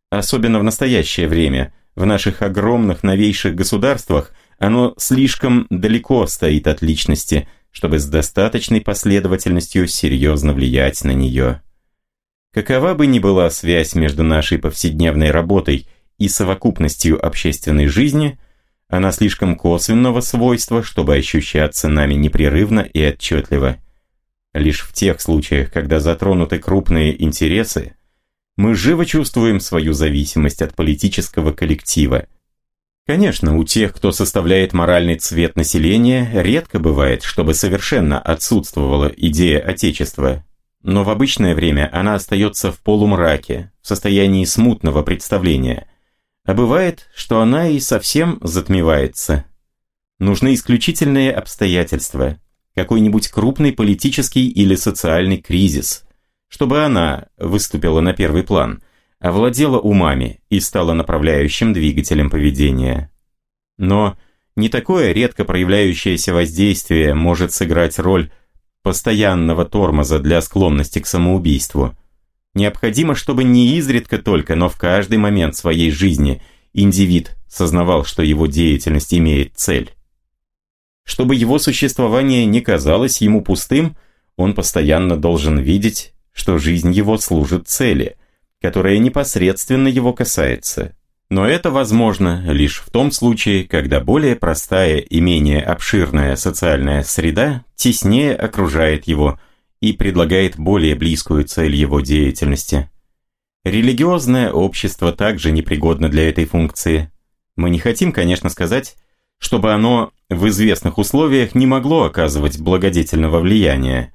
особенно в настоящее время, в наших огромных новейших государствах, оно слишком далеко стоит от личности – чтобы с достаточной последовательностью серьезно влиять на нее. Какова бы ни была связь между нашей повседневной работой и совокупностью общественной жизни, она слишком косвенного свойства, чтобы ощущаться нами непрерывно и отчетливо. Лишь в тех случаях, когда затронуты крупные интересы, мы живо чувствуем свою зависимость от политического коллектива, Конечно, у тех, кто составляет моральный цвет населения, редко бывает, чтобы совершенно отсутствовала идея Отечества. Но в обычное время она остается в полумраке, в состоянии смутного представления. А бывает, что она и совсем затмевается. Нужны исключительные обстоятельства, какой-нибудь крупный политический или социальный кризис, чтобы она выступила на первый план – овладела умами и стала направляющим двигателем поведения. Но не такое редко проявляющееся воздействие может сыграть роль постоянного тормоза для склонности к самоубийству. Необходимо, чтобы не изредка только, но в каждый момент своей жизни индивид сознавал, что его деятельность имеет цель. Чтобы его существование не казалось ему пустым, он постоянно должен видеть, что жизнь его служит цели – которая непосредственно его касается. Но это возможно лишь в том случае, когда более простая и менее обширная социальная среда теснее окружает его и предлагает более близкую цель его деятельности. Религиозное общество также непригодно для этой функции. Мы не хотим, конечно, сказать, чтобы оно в известных условиях не могло оказывать благодетельного влияния.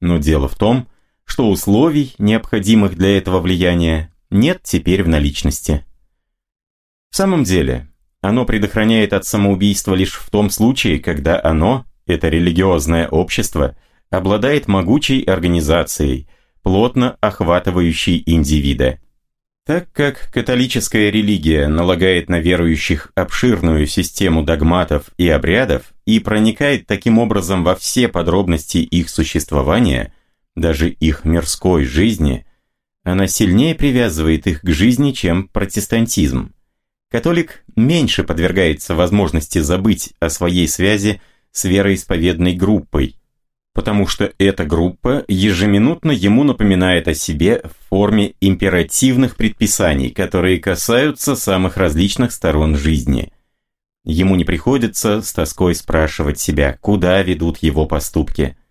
Но дело в том, что условий, необходимых для этого влияния, нет теперь в наличности. В самом деле, оно предохраняет от самоубийства лишь в том случае, когда оно, это религиозное общество, обладает могучей организацией, плотно охватывающей индивида. Так как католическая религия налагает на верующих обширную систему догматов и обрядов и проникает таким образом во все подробности их существования – даже их мирской жизни, она сильнее привязывает их к жизни, чем протестантизм. Католик меньше подвергается возможности забыть о своей связи с вероисповедной группой, потому что эта группа ежеминутно ему напоминает о себе в форме императивных предписаний, которые касаются самых различных сторон жизни. Ему не приходится с тоской спрашивать себя, куда ведут его поступки –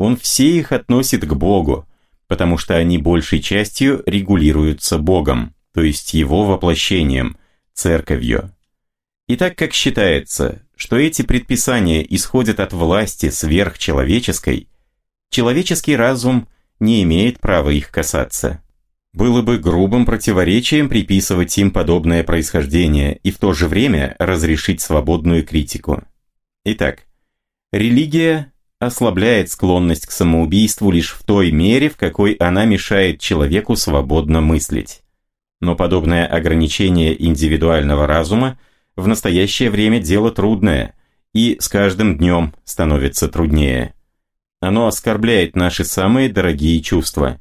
он все их относит к Богу, потому что они большей частью регулируются Богом, то есть Его воплощением, церковью. И так как считается, что эти предписания исходят от власти сверхчеловеческой, человеческий разум не имеет права их касаться. Было бы грубым противоречием приписывать им подобное происхождение и в то же время разрешить свободную критику. Итак, религия ослабляет склонность к самоубийству лишь в той мере, в какой она мешает человеку свободно мыслить. Но подобное ограничение индивидуального разума в настоящее время дело трудное и с каждым днем становится труднее. Оно оскорбляет наши самые дорогие чувства.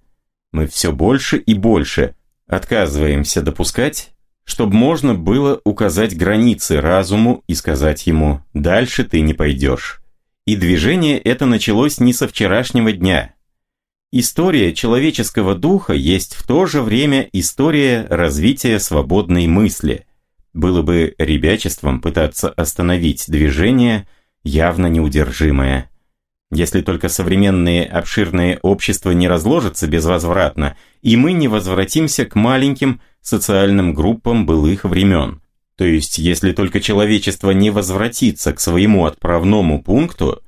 Мы все больше и больше отказываемся допускать, чтобы можно было указать границы разуму и сказать ему «дальше ты не пойдешь». И движение это началось не со вчерашнего дня. История человеческого духа есть в то же время история развития свободной мысли. Было бы ребячеством пытаться остановить движение, явно неудержимое. Если только современные обширные общества не разложатся безвозвратно, и мы не возвратимся к маленьким социальным группам былых времен. То есть, если только человечество не возвратится к своему отправному пункту,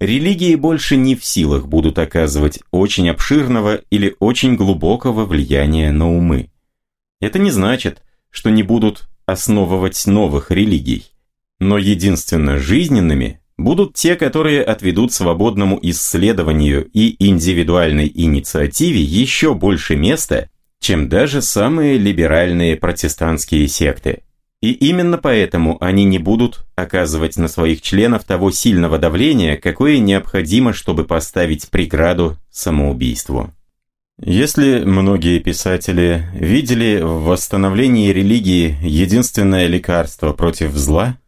религии больше не в силах будут оказывать очень обширного или очень глубокого влияния на умы. Это не значит, что не будут основывать новых религий. Но единственно жизненными будут те, которые отведут свободному исследованию и индивидуальной инициативе еще больше места, чем даже самые либеральные протестантские секты. И именно поэтому они не будут оказывать на своих членов того сильного давления, какое необходимо, чтобы поставить преграду самоубийству. Если многие писатели видели в восстановлении религии единственное лекарство против зла,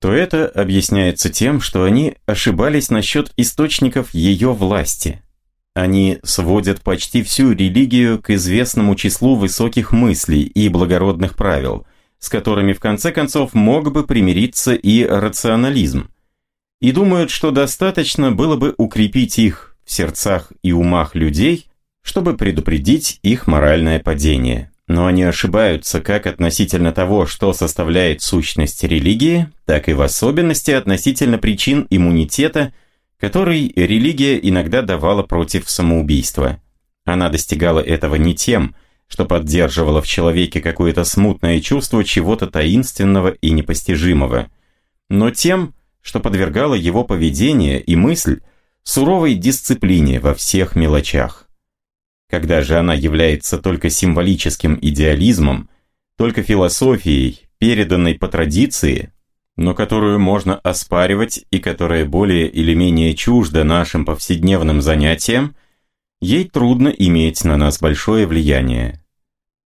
то это объясняется тем, что они ошибались насчет источников ее власти. Они сводят почти всю религию к известному числу высоких мыслей и благородных правил, с которыми в конце концов мог бы примириться и рационализм, и думают, что достаточно было бы укрепить их в сердцах и умах людей, чтобы предупредить их моральное падение. Но они ошибаются как относительно того, что составляет сущность религии, так и в особенности относительно причин иммунитета, который религия иногда давала против самоубийства. Она достигала этого не тем, что поддерживала в человеке какое-то смутное чувство чего-то таинственного и непостижимого, но тем, что подвергала его поведение и мысль суровой дисциплине во всех мелочах. Когда же она является только символическим идеализмом, только философией, переданной по традиции, но которую можно оспаривать и которая более или менее чужда нашим повседневным занятиям, ей трудно иметь на нас большое влияние.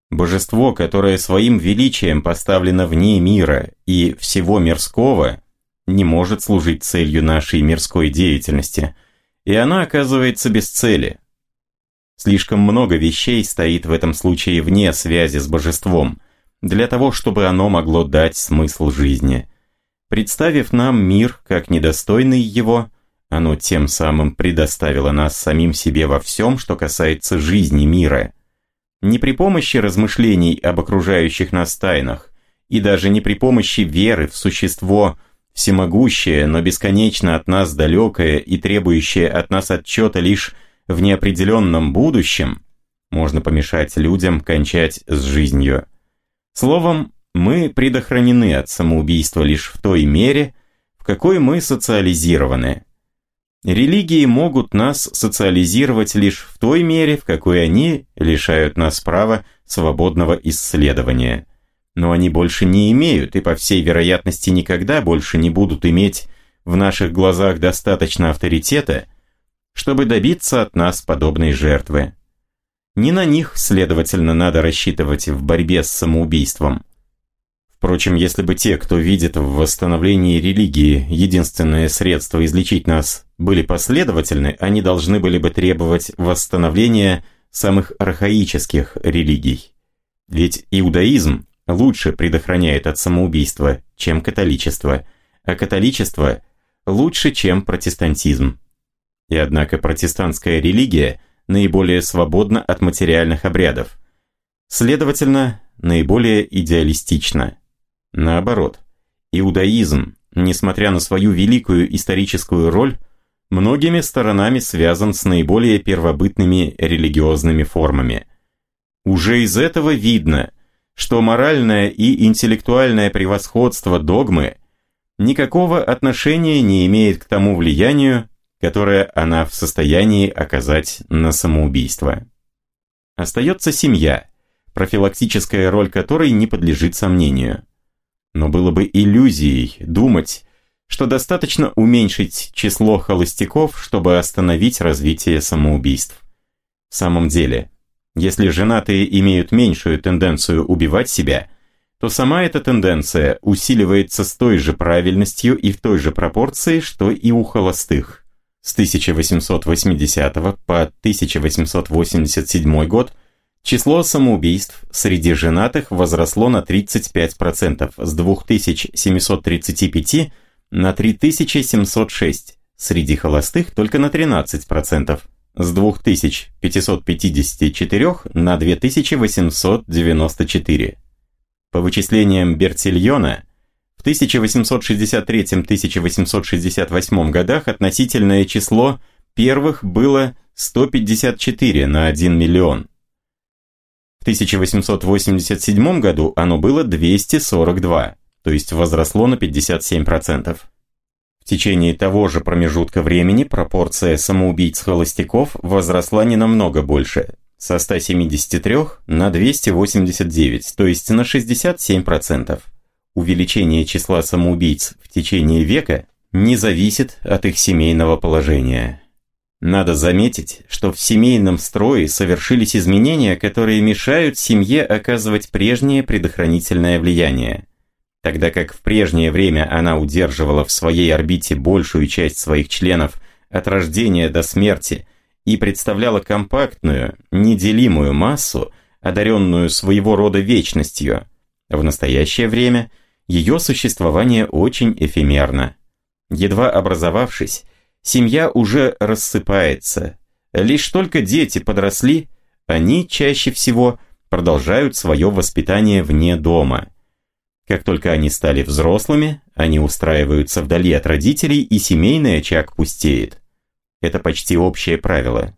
Божество, которое своим величием поставлено вне мира и всего мирского, не может служить целью нашей мирской деятельности, и она оказывается без цели. Слишком много вещей стоит в этом случае вне связи с божеством, для того, чтобы оно могло дать смысл жизни. Представив нам мир как недостойный его, оно тем самым предоставило нас самим себе во всем, что касается жизни мира. Не при помощи размышлений об окружающих нас тайнах, и даже не при помощи веры в существо всемогущее, но бесконечно от нас далекое и требующее от нас отчета лишь в неопределенном будущем можно помешать людям кончать с жизнью. Словом, мы предохранены от самоубийства лишь в той мере, в какой мы социализированы. Религии могут нас социализировать лишь в той мере, в какой они лишают нас права свободного исследования. Но они больше не имеют и по всей вероятности никогда больше не будут иметь в наших глазах достаточно авторитета, чтобы добиться от нас подобной жертвы. Не на них, следовательно, надо рассчитывать в борьбе с самоубийством. Впрочем, если бы те, кто видит в восстановлении религии единственное средство излечить нас, были последовательны, они должны были бы требовать восстановления самых архаических религий. Ведь иудаизм лучше предохраняет от самоубийства, чем католичество, а католичество лучше, чем протестантизм. И однако протестантская религия наиболее свободна от материальных обрядов. Следовательно, наиболее идеалистична. Наоборот, иудаизм, несмотря на свою великую историческую роль, многими сторонами связан с наиболее первобытными религиозными формами. Уже из этого видно, что моральное и интеллектуальное превосходство догмы никакого отношения не имеет к тому влиянию, которое она в состоянии оказать на самоубийство. Остается семья, профилактическая роль которой не подлежит сомнению. Но было бы иллюзией думать, что достаточно уменьшить число холостяков, чтобы остановить развитие самоубийств. В самом деле, если женатые имеют меньшую тенденцию убивать себя, то сама эта тенденция усиливается с той же правильностью и в той же пропорции, что и у холостых. С 1880 по 1887 год число самоубийств среди женатых возросло на 35%, с 2735 на 3706, среди холостых только на 13%, с 2554 на 2894. По вычислениям Бертильона, в 1863-1868 годах относительное число первых было 154 на 1 миллион. В 1887 году оно было 242, то есть возросло на 57%. В течение того же промежутка времени пропорция самоубийц-холостяков возросла не намного больше, со 173 на 289, то есть на 67% увеличение числа самоубийц в течение века не зависит от их семейного положения. Надо заметить, что в семейном строе совершились изменения, которые мешают семье оказывать прежнее предохранительное влияние. Тогда как в прежнее время она удерживала в своей орбите большую часть своих членов от рождения до смерти и представляла компактную, неделимую массу, одаренную своего рода вечностью, в настоящее время – ее существование очень эфемерно. Едва образовавшись, семья уже рассыпается. Лишь только дети подросли, они чаще всего продолжают свое воспитание вне дома. Как только они стали взрослыми, они устраиваются вдали от родителей и семейный очаг пустеет. Это почти общее правило.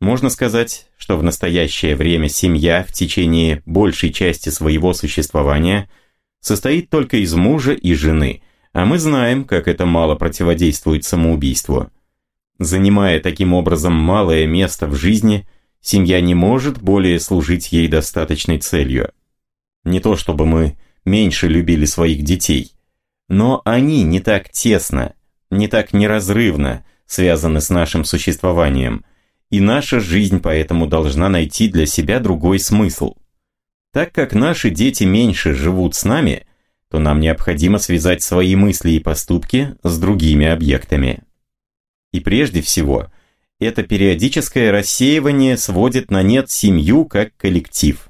Можно сказать, что в настоящее время семья в течение большей части своего существования – состоит только из мужа и жены, а мы знаем, как это мало противодействует самоубийству. Занимая таким образом малое место в жизни, семья не может более служить ей достаточной целью. Не то чтобы мы меньше любили своих детей, но они не так тесно, не так неразрывно связаны с нашим существованием, и наша жизнь поэтому должна найти для себя другой смысл – так как наши дети меньше живут с нами, то нам необходимо связать свои мысли и поступки с другими объектами. И прежде всего, это периодическое рассеивание сводит на нет семью как коллектив.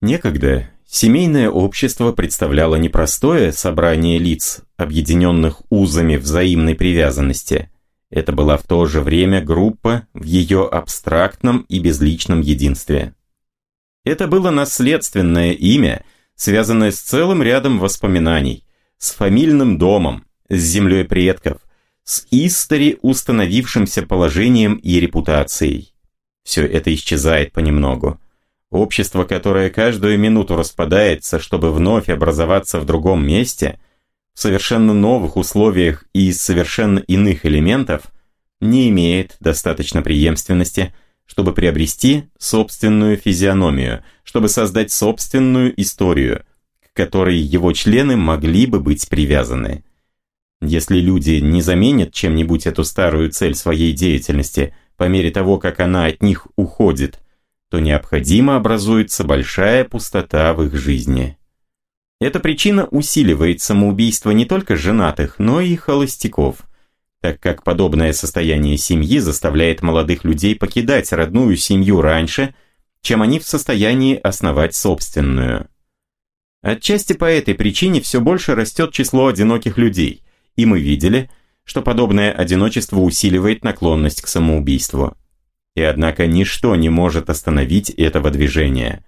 Некогда семейное общество представляло непростое собрание лиц, объединенных узами взаимной привязанности. Это была в то же время группа в ее абстрактном и безличном единстве. Это было наследственное имя, связанное с целым рядом воспоминаний, с фамильным домом, с землей предков, с истори установившимся положением и репутацией. Все это исчезает понемногу. Общество, которое каждую минуту распадается, чтобы вновь образоваться в другом месте, в совершенно новых условиях и из совершенно иных элементов, не имеет достаточно преемственности – чтобы приобрести собственную физиономию, чтобы создать собственную историю, к которой его члены могли бы быть привязаны. Если люди не заменят чем-нибудь эту старую цель своей деятельности по мере того, как она от них уходит, то необходимо образуется большая пустота в их жизни. Эта причина усиливает самоубийство не только женатых, но и холостяков – так как подобное состояние семьи заставляет молодых людей покидать родную семью раньше, чем они в состоянии основать собственную. Отчасти по этой причине все больше растет число одиноких людей, и мы видели, что подобное одиночество усиливает наклонность к самоубийству. И однако ничто не может остановить этого движения.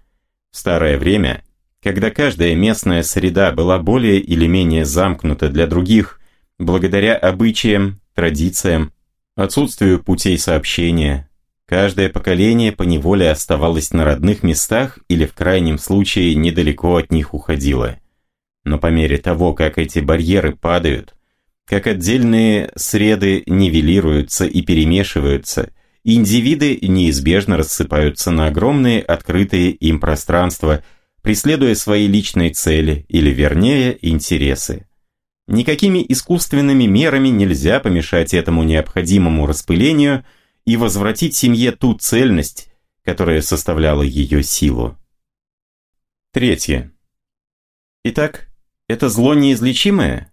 В старое время, когда каждая местная среда была более или менее замкнута для других, благодаря обычаям, традициям, отсутствию путей сообщения. Каждое поколение поневоле оставалось на родных местах или в крайнем случае недалеко от них уходило. Но по мере того, как эти барьеры падают, как отдельные среды нивелируются и перемешиваются, индивиды неизбежно рассыпаются на огромные открытые им пространства, преследуя свои личные цели, или вернее, интересы. Никакими искусственными мерами нельзя помешать этому необходимому распылению и возвратить семье ту цельность, которая составляла ее силу. Третье. Итак, это зло неизлечимое?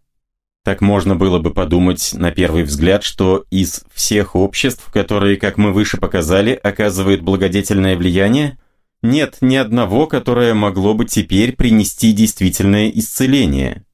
Так можно было бы подумать на первый взгляд, что из всех обществ, которые, как мы выше показали, оказывают благодетельное влияние, нет ни одного, которое могло бы теперь принести действительное исцеление.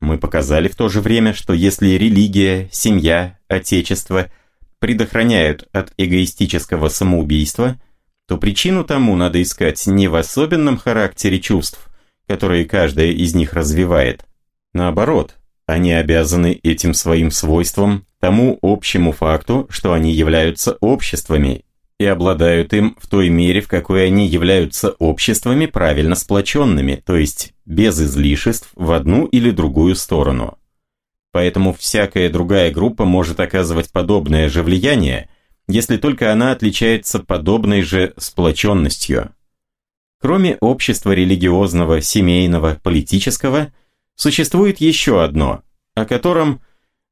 Мы показали в то же время, что если религия, семья, отечество предохраняют от эгоистического самоубийства, то причину тому надо искать не в особенном характере чувств, которые каждая из них развивает. Наоборот, они обязаны этим своим свойством тому общему факту, что они являются обществами и обладают им в той мере, в какой они являются обществами правильно сплоченными, то есть без излишеств в одну или другую сторону. Поэтому всякая другая группа может оказывать подобное же влияние, если только она отличается подобной же сплоченностью. Кроме общества религиозного, семейного, политического, существует еще одно, о котором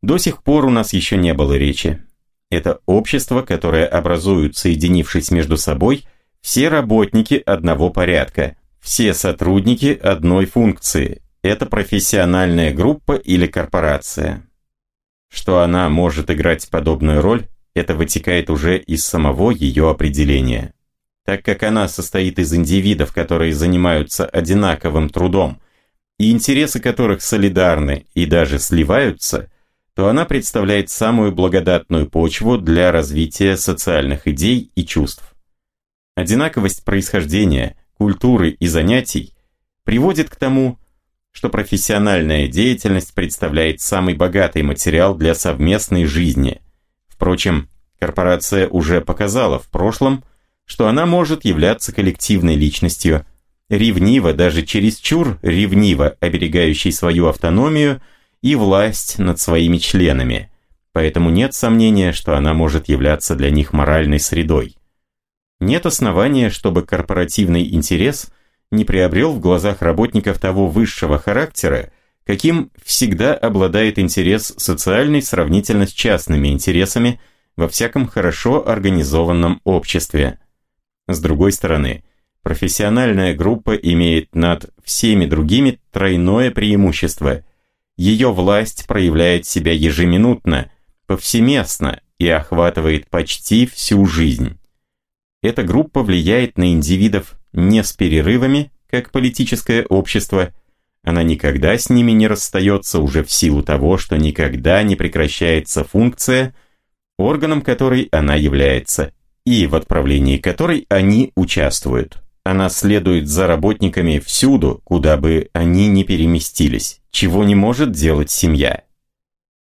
до сих пор у нас еще не было речи. Это общество, которое образуют, соединившись между собой, все работники одного порядка, все сотрудники одной функции. Это профессиональная группа или корпорация. Что она может играть подобную роль, это вытекает уже из самого ее определения. Так как она состоит из индивидов, которые занимаются одинаковым трудом, и интересы которых солидарны и даже сливаются – то она представляет самую благодатную почву для развития социальных идей и чувств. Одинаковость происхождения, культуры и занятий приводит к тому, что профессиональная деятельность представляет самый богатый материал для совместной жизни. Впрочем, корпорация уже показала в прошлом, что она может являться коллективной личностью, ревниво, даже чересчур ревниво оберегающей свою автономию – и власть над своими членами, поэтому нет сомнения, что она может являться для них моральной средой. Нет основания, чтобы корпоративный интерес не приобрел в глазах работников того высшего характера, каким всегда обладает интерес социальный сравнительно с частными интересами во всяком хорошо организованном обществе. С другой стороны, профессиональная группа имеет над всеми другими тройное преимущество – ее власть проявляет себя ежеминутно, повсеместно и охватывает почти всю жизнь. Эта группа влияет на индивидов не с перерывами, как политическое общество, она никогда с ними не расстается уже в силу того, что никогда не прекращается функция, органом которой она является, и в отправлении которой они участвуют. Она следует за работниками всюду, куда бы они ни переместились, чего не может делать семья.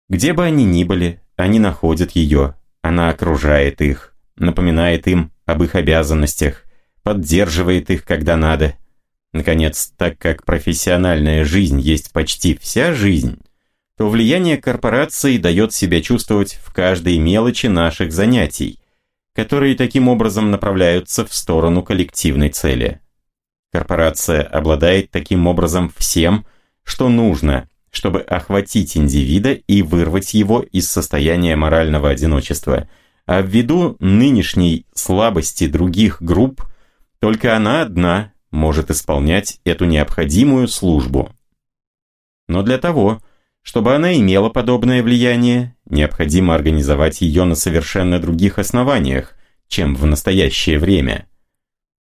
Где бы они ни были, они находят ее, она окружает их, напоминает им об их обязанностях, поддерживает их, когда надо. Наконец, так как профессиональная жизнь есть почти вся жизнь, то влияние корпорации дает себя чувствовать в каждой мелочи наших занятий, которые таким образом направляются в сторону коллективной цели. Корпорация обладает таким образом всем, что нужно, чтобы охватить индивида и вырвать его из состояния морального одиночества, а ввиду нынешней слабости других групп, только она одна может исполнять эту необходимую службу. Но для того, чтобы она имела подобное влияние, необходимо организовать ее на совершенно других основаниях, чем в настоящее время.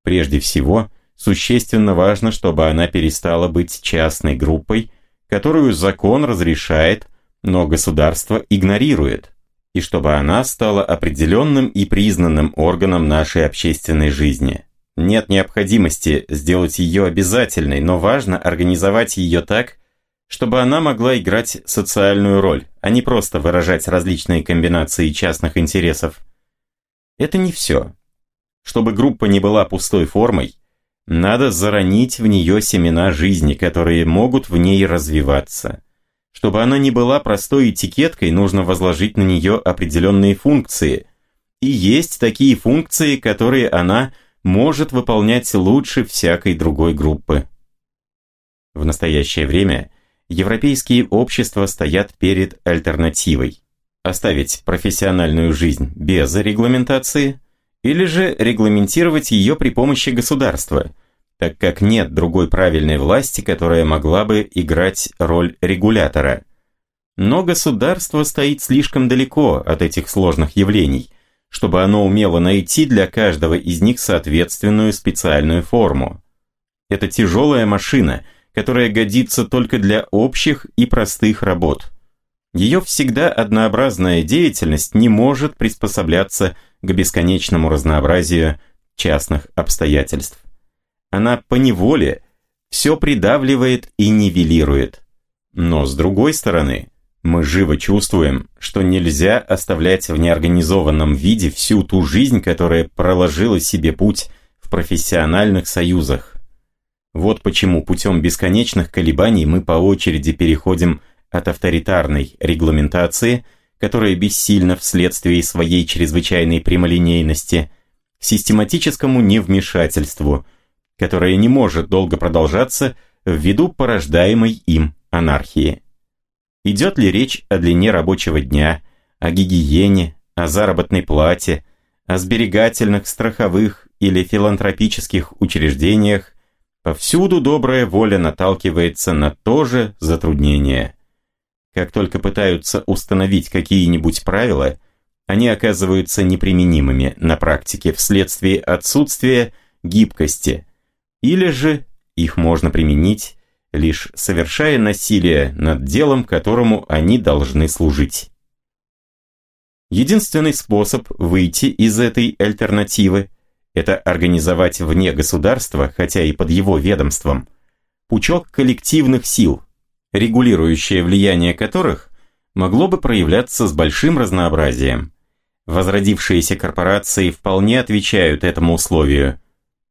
Прежде всего, существенно важно, чтобы она перестала быть частной группой, которую закон разрешает, но государство игнорирует, и чтобы она стала определенным и признанным органом нашей общественной жизни. Нет необходимости сделать ее обязательной, но важно организовать ее так, чтобы она могла играть социальную роль, а не просто выражать различные комбинации частных интересов. Это не все. Чтобы группа не была пустой формой, Надо заронить в нее семена жизни, которые могут в ней развиваться. Чтобы она не была простой этикеткой, нужно возложить на нее определенные функции. И есть такие функции, которые она может выполнять лучше всякой другой группы. В настоящее время европейские общества стоят перед альтернативой. Оставить профессиональную жизнь без регламентации или же регламентировать ее при помощи государства, так как нет другой правильной власти, которая могла бы играть роль регулятора. Но государство стоит слишком далеко от этих сложных явлений, чтобы оно умело найти для каждого из них соответственную специальную форму. Это тяжелая машина – которая годится только для общих и простых работ. Ее всегда однообразная деятельность не может приспосабляться к бесконечному разнообразию частных обстоятельств. Она поневоле все придавливает и нивелирует. Но с другой стороны, мы живо чувствуем, что нельзя оставлять в неорганизованном виде всю ту жизнь, которая проложила себе путь в профессиональных союзах. Вот почему путем бесконечных колебаний мы по очереди переходим от авторитарной регламентации, которая бессильна вследствие своей чрезвычайной прямолинейности, систематическому невмешательству, которое не может долго продолжаться ввиду порождаемой им анархии. Идет ли речь о длине рабочего дня, о гигиене, о заработной плате, о сберегательных, страховых или филантропических учреждениях, Повсюду добрая воля наталкивается на то же затруднение. Как только пытаются установить какие-нибудь правила, они оказываются неприменимыми на практике вследствие отсутствия гибкости, или же их можно применить, лишь совершая насилие над делом, которому они должны служить. Единственный способ выйти из этой альтернативы – это организовать вне государства, хотя и под его ведомством, пучок коллективных сил, регулирующее влияние которых могло бы проявляться с большим разнообразием. Возродившиеся корпорации вполне отвечают этому условию,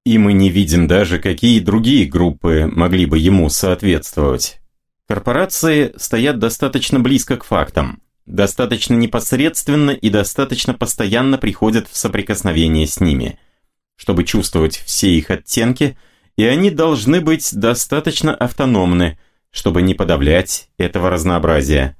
и мы не видим даже, какие другие группы могли бы ему соответствовать. Корпорации стоят достаточно близко к фактам, достаточно непосредственно и достаточно постоянно приходят в соприкосновение с ними – чтобы чувствовать все их оттенки, и они должны быть достаточно автономны, чтобы не подавлять этого разнообразия.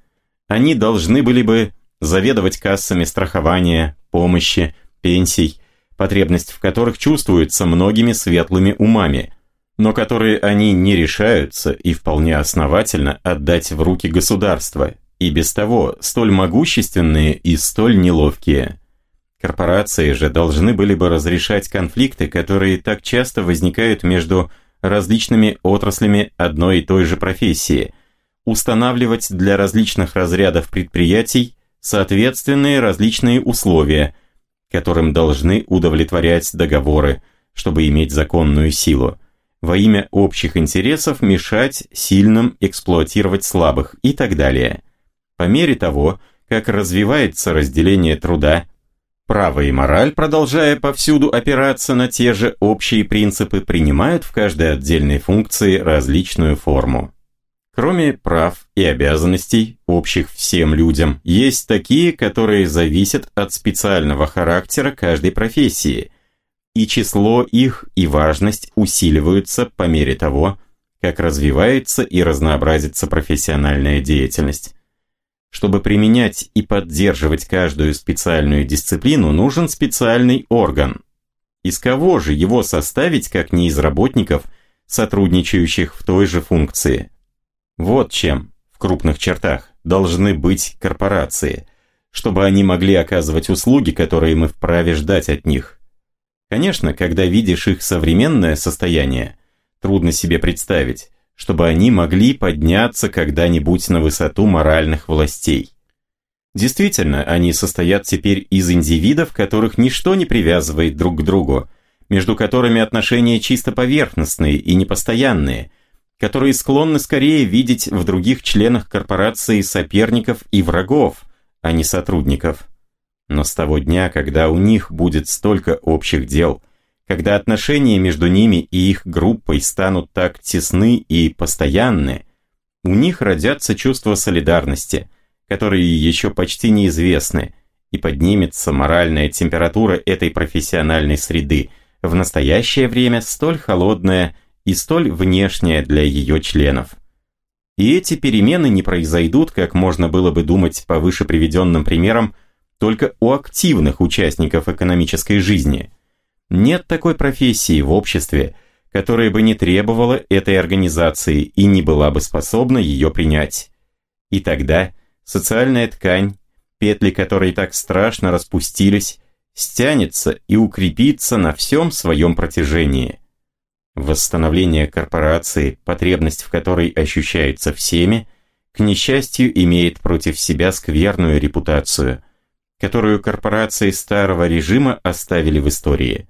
Они должны были бы заведовать кассами страхования, помощи, пенсий, потребность в которых чувствуется многими светлыми умами, но которые они не решаются и вполне основательно отдать в руки государства, и без того столь могущественные и столь неловкие – Корпорации же должны были бы разрешать конфликты, которые так часто возникают между различными отраслями одной и той же профессии, устанавливать для различных разрядов предприятий соответственные различные условия, которым должны удовлетворять договоры, чтобы иметь законную силу, во имя общих интересов мешать сильным эксплуатировать слабых и так далее. По мере того, как развивается разделение труда, Право и мораль, продолжая повсюду опираться на те же общие принципы, принимают в каждой отдельной функции различную форму. Кроме прав и обязанностей, общих всем людям, есть такие, которые зависят от специального характера каждой профессии, и число их и важность усиливаются по мере того, как развивается и разнообразится профессиональная деятельность. Чтобы применять и поддерживать каждую специальную дисциплину, нужен специальный орган. Из кого же его составить, как не из работников, сотрудничающих в той же функции? Вот чем, в крупных чертах, должны быть корпорации, чтобы они могли оказывать услуги, которые мы вправе ждать от них. Конечно, когда видишь их современное состояние, трудно себе представить, чтобы они могли подняться когда-нибудь на высоту моральных властей. Действительно, они состоят теперь из индивидов, которых ничто не привязывает друг к другу, между которыми отношения чисто поверхностные и непостоянные, которые склонны скорее видеть в других членах корпорации соперников и врагов, а не сотрудников. Но с того дня, когда у них будет столько общих дел, когда отношения между ними и их группой станут так тесны и постоянны, у них родятся чувства солидарности, которые еще почти неизвестны, и поднимется моральная температура этой профессиональной среды, в настоящее время столь холодная и столь внешняя для ее членов. И эти перемены не произойдут, как можно было бы думать по выше приведенным примерам, только у активных участников экономической жизни. Нет такой профессии в обществе, которая бы не требовала этой организации и не была бы способна ее принять. И тогда социальная ткань, петли которой так страшно распустились, стянется и укрепится на всем своем протяжении. Восстановление корпорации, потребность в которой ощущается всеми, к несчастью имеет против себя скверную репутацию, которую корпорации старого режима оставили в истории.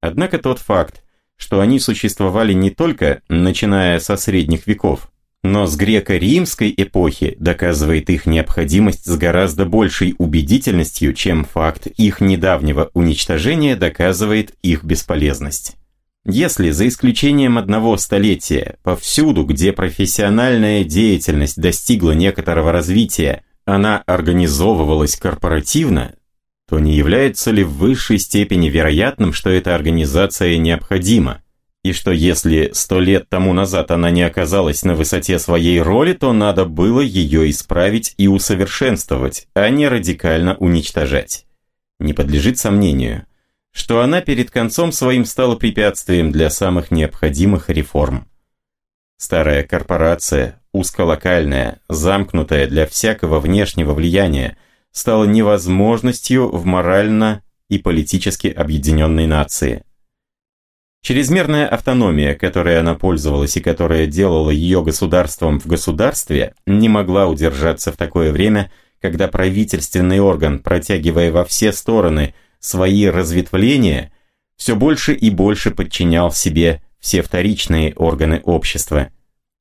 Однако тот факт, что они существовали не только начиная со средних веков, но с греко-римской эпохи доказывает их необходимость с гораздо большей убедительностью, чем факт их недавнего уничтожения доказывает их бесполезность. Если, за исключением одного столетия, повсюду, где профессиональная деятельность достигла некоторого развития, она организовывалась корпоративно, то не является ли в высшей степени вероятным, что эта организация необходима, и что если сто лет тому назад она не оказалась на высоте своей роли, то надо было ее исправить и усовершенствовать, а не радикально уничтожать. Не подлежит сомнению – что она перед концом своим стала препятствием для самых необходимых реформ. Старая корпорация, узколокальная, замкнутая для всякого внешнего влияния, стала невозможностью в морально и политически объединенной нации. Чрезмерная автономия, которой она пользовалась и которая делала ее государством в государстве, не могла удержаться в такое время, когда правительственный орган, протягивая во все стороны – свои разветвления, все больше и больше подчинял себе все вторичные органы общества.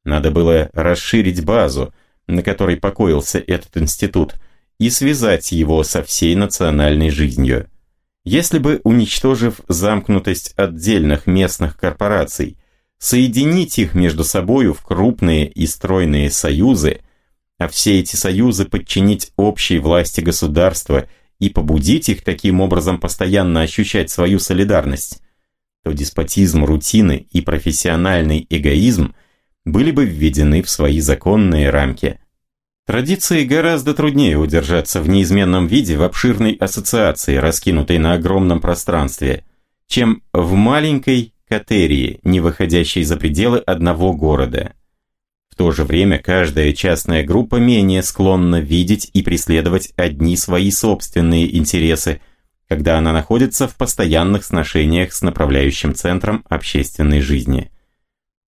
Надо было расширить базу, на которой покоился этот институт, и связать его со всей национальной жизнью. Если бы, уничтожив замкнутость отдельных местных корпораций, соединить их между собою в крупные и стройные союзы, а все эти союзы подчинить общей власти государства – и побудить их таким образом постоянно ощущать свою солидарность, то деспотизм рутины и профессиональный эгоизм были бы введены в свои законные рамки. Традиции гораздо труднее удержаться в неизменном виде в обширной ассоциации, раскинутой на огромном пространстве, чем в маленькой катерии, не выходящей за пределы одного города – в то же время каждая частная группа менее склонна видеть и преследовать одни свои собственные интересы, когда она находится в постоянных сношениях с направляющим центром общественной жизни.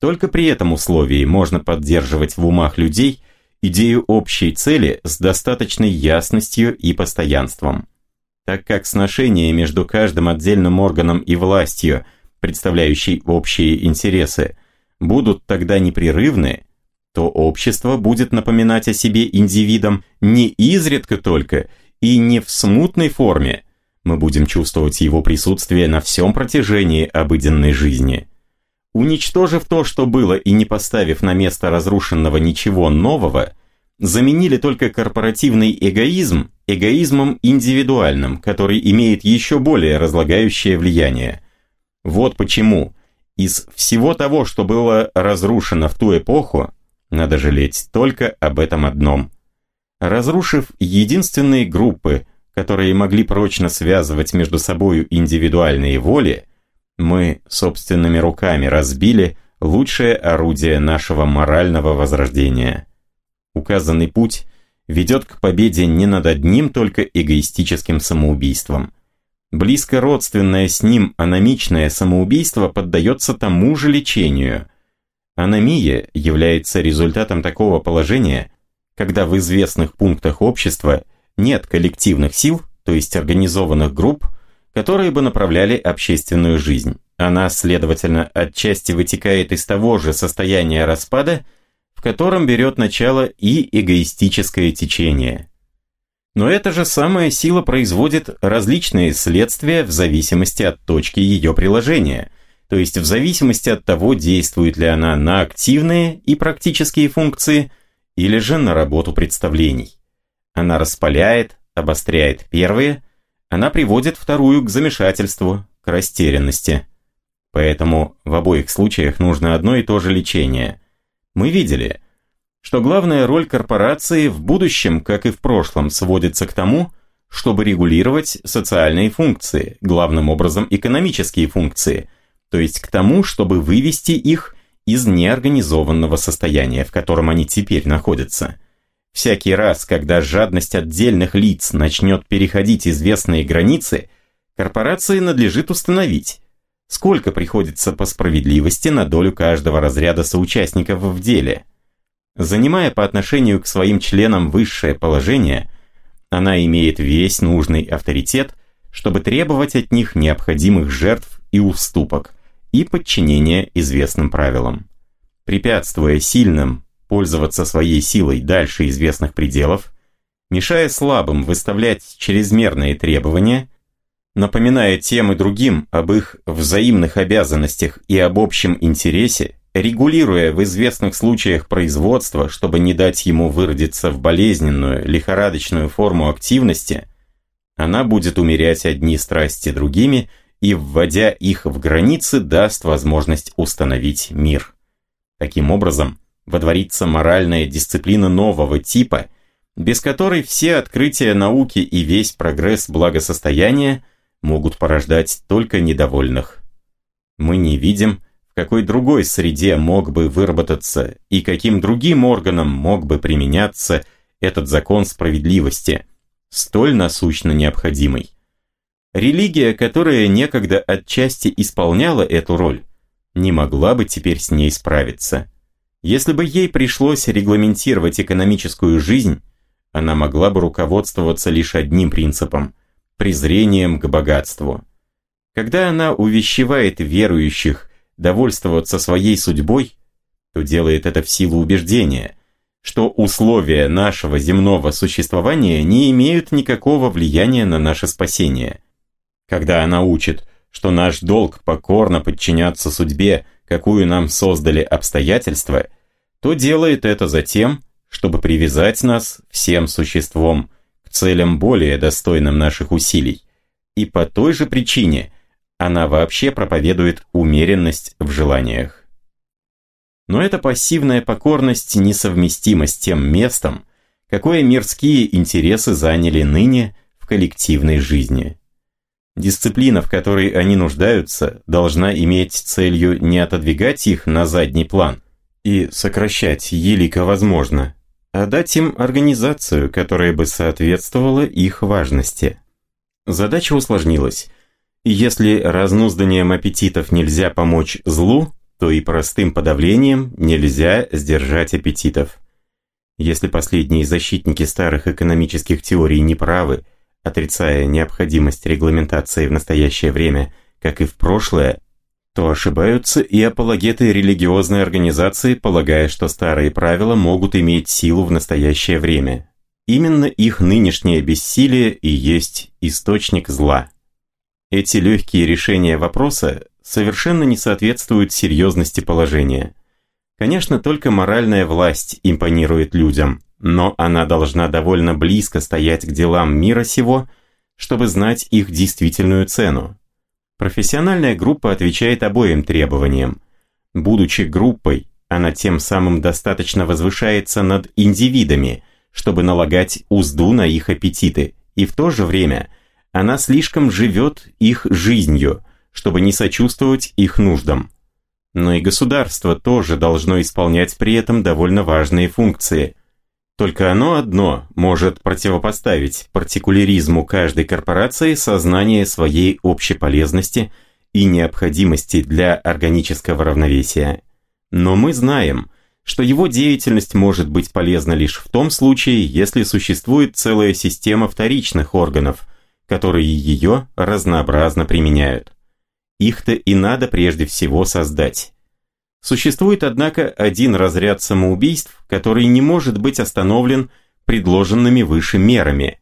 Только при этом условии можно поддерживать в умах людей идею общей цели с достаточной ясностью и постоянством. Так как сношения между каждым отдельным органом и властью, представляющей общие интересы, будут тогда непрерывны, то общество будет напоминать о себе индивидам не изредка только и не в смутной форме. Мы будем чувствовать его присутствие на всем протяжении обыденной жизни. Уничтожив то, что было, и не поставив на место разрушенного ничего нового, заменили только корпоративный эгоизм эгоизмом индивидуальным, который имеет еще более разлагающее влияние. Вот почему из всего того, что было разрушено в ту эпоху, надо жалеть только об этом одном. Разрушив единственные группы, которые могли прочно связывать между собою индивидуальные воли, мы собственными руками разбили лучшее орудие нашего морального возрождения. Указанный путь ведет к победе не над одним только эгоистическим самоубийством. Близко родственное с ним аномичное самоубийство поддается тому же лечению – Аномия является результатом такого положения, когда в известных пунктах общества нет коллективных сил, то есть организованных групп, которые бы направляли общественную жизнь. Она, следовательно, отчасти вытекает из того же состояния распада, в котором берет начало и эгоистическое течение. Но эта же самая сила производит различные следствия в зависимости от точки ее приложения, то есть в зависимости от того, действует ли она на активные и практические функции или же на работу представлений. Она распаляет, обостряет первые, она приводит вторую к замешательству, к растерянности. Поэтому в обоих случаях нужно одно и то же лечение. Мы видели, что главная роль корпорации в будущем, как и в прошлом, сводится к тому, чтобы регулировать социальные функции, главным образом экономические функции, то есть к тому, чтобы вывести их из неорганизованного состояния, в котором они теперь находятся. Всякий раз, когда жадность отдельных лиц начнет переходить известные границы, корпорации надлежит установить, сколько приходится по справедливости на долю каждого разряда соучастников в деле. Занимая по отношению к своим членам высшее положение, она имеет весь нужный авторитет, чтобы требовать от них необходимых жертв и уступок и подчинения известным правилам. Препятствуя сильным пользоваться своей силой дальше известных пределов, мешая слабым выставлять чрезмерные требования – напоминая тем и другим об их взаимных обязанностях и об общем интересе, регулируя в известных случаях производство, чтобы не дать ему выродиться в болезненную, лихорадочную форму активности, она будет умерять одни страсти другими и, вводя их в границы, даст возможность установить мир. Таким образом, водворится моральная дисциплина нового типа, без которой все открытия науки и весь прогресс благосостояния – могут порождать только недовольных. Мы не видим, в какой другой среде мог бы выработаться и каким другим органом мог бы применяться этот закон справедливости, столь насущно необходимый. Религия, которая некогда отчасти исполняла эту роль, не могла бы теперь с ней справиться. Если бы ей пришлось регламентировать экономическую жизнь, она могла бы руководствоваться лишь одним принципом – презрением к богатству. Когда она увещевает верующих довольствоваться своей судьбой, то делает это в силу убеждения, что условия нашего земного существования не имеют никакого влияния на наше спасение. Когда она учит, что наш долг покорно подчиняться судьбе, какую нам создали обстоятельства, то делает это за тем, чтобы привязать нас всем существом к целям более достойным наших усилий. И по той же причине она вообще проповедует умеренность в желаниях. Но эта пассивная покорность несовместима с тем местом, какое мирские интересы заняли ныне в коллективной жизни. Дисциплина, в которой они нуждаются, должна иметь целью не отодвигать их на задний план и сокращать елико возможно, а дать им организацию, которая бы соответствовала их важности. Задача усложнилась. Если разнузданием аппетитов нельзя помочь злу, то и простым подавлением нельзя сдержать аппетитов. Если последние защитники старых экономических теорий не правы, отрицая необходимость регламентации в настоящее время, как и в прошлое, то ошибаются и апологеты религиозной организации, полагая, что старые правила могут иметь силу в настоящее время. Именно их нынешнее бессилие и есть источник зла. Эти легкие решения вопроса совершенно не соответствуют серьезности положения. Конечно, только моральная власть импонирует людям, но она должна довольно близко стоять к делам мира сего, чтобы знать их действительную цену. Профессиональная группа отвечает обоим требованиям. Будучи группой, она тем самым достаточно возвышается над индивидами, чтобы налагать узду на их аппетиты, и в то же время она слишком живет их жизнью, чтобы не сочувствовать их нуждам. Но и государство тоже должно исполнять при этом довольно важные функции – только оно одно может противопоставить партикуляризму каждой корпорации сознание своей общеполезности и необходимости для органического равновесия. Но мы знаем, что его деятельность может быть полезна лишь в том случае, если существует целая система вторичных органов, которые ее разнообразно применяют. Их-то и надо прежде всего создать. Существует, однако, один разряд самоубийств, который не может быть остановлен предложенными выше мерами.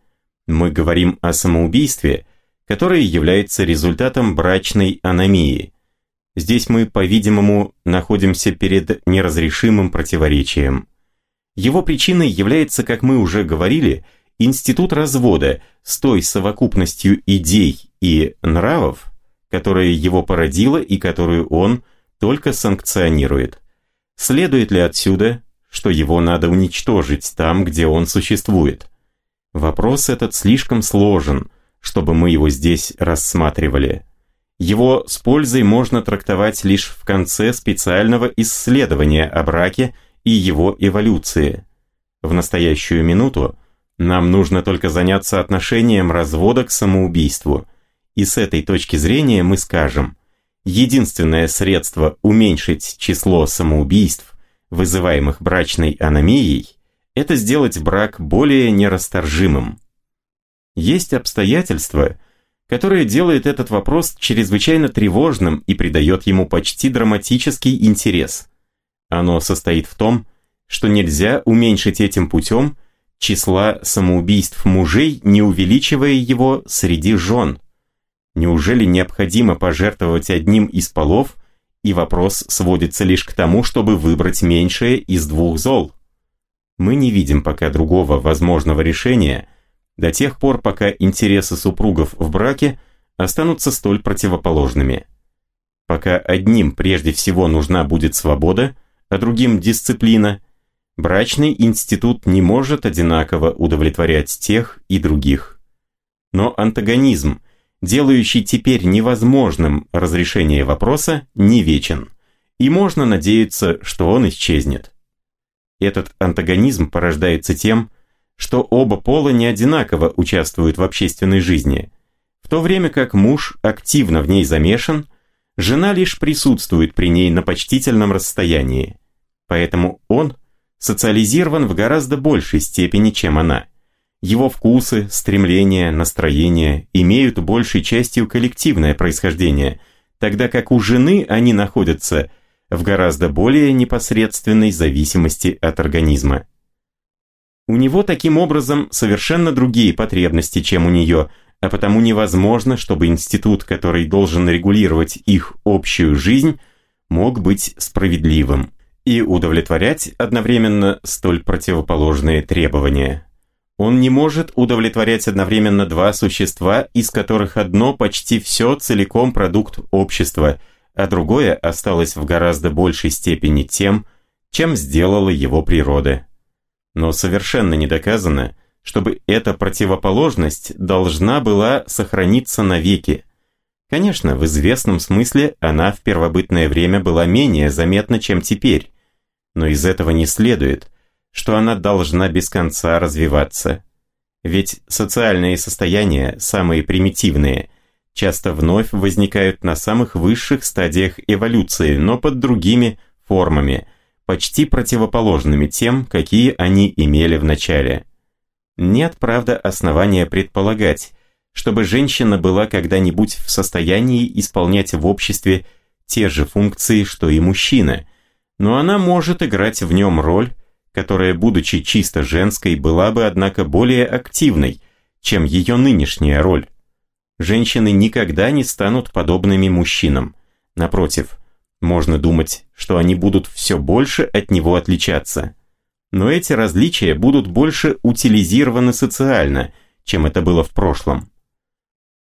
Мы говорим о самоубийстве, которое является результатом брачной аномии. Здесь мы, по-видимому, находимся перед неразрешимым противоречием. Его причиной является, как мы уже говорили, институт развода с той совокупностью идей и нравов, которая его породила и которую он только санкционирует. Следует ли отсюда, что его надо уничтожить там, где он существует? Вопрос этот слишком сложен, чтобы мы его здесь рассматривали. Его с пользой можно трактовать лишь в конце специального исследования о браке и его эволюции. В настоящую минуту нам нужно только заняться отношением развода к самоубийству. И с этой точки зрения мы скажем, единственное средство уменьшить число самоубийств вызываемых брачной аномией, это сделать брак более нерасторжимым. Есть обстоятельства, которые делают этот вопрос чрезвычайно тревожным и придает ему почти драматический интерес. Оно состоит в том, что нельзя уменьшить этим путем числа самоубийств мужей, не увеличивая его среди жен. Неужели необходимо пожертвовать одним из полов – и вопрос сводится лишь к тому, чтобы выбрать меньшее из двух зол. Мы не видим пока другого возможного решения до тех пор, пока интересы супругов в браке останутся столь противоположными. Пока одним прежде всего нужна будет свобода, а другим дисциплина, брачный институт не может одинаково удовлетворять тех и других. Но антагонизм, делающий теперь невозможным разрешение вопроса, не вечен, и можно надеяться, что он исчезнет. Этот антагонизм порождается тем, что оба пола не одинаково участвуют в общественной жизни, в то время как муж активно в ней замешан, жена лишь присутствует при ней на почтительном расстоянии, поэтому он социализирован в гораздо большей степени, чем она – его вкусы, стремления, настроения имеют большей частью коллективное происхождение, тогда как у жены они находятся в гораздо более непосредственной зависимости от организма. У него таким образом совершенно другие потребности, чем у нее, а потому невозможно, чтобы институт, который должен регулировать их общую жизнь, мог быть справедливым и удовлетворять одновременно столь противоположные требования. Он не может удовлетворять одновременно два существа, из которых одно почти все целиком продукт общества, а другое осталось в гораздо большей степени тем, чем сделала его природа. Но совершенно не доказано, чтобы эта противоположность должна была сохраниться навеки. Конечно, в известном смысле она в первобытное время была менее заметна, чем теперь, но из этого не следует – что она должна без конца развиваться. Ведь социальные состояния, самые примитивные, часто вновь возникают на самых высших стадиях эволюции, но под другими формами, почти противоположными тем, какие они имели в начале. Нет, правда, основания предполагать, чтобы женщина была когда-нибудь в состоянии исполнять в обществе те же функции, что и мужчина, но она может играть в нем роль, которая, будучи чисто женской, была бы, однако, более активной, чем ее нынешняя роль. Женщины никогда не станут подобными мужчинам. Напротив, можно думать, что они будут все больше от него отличаться. Но эти различия будут больше утилизированы социально, чем это было в прошлом.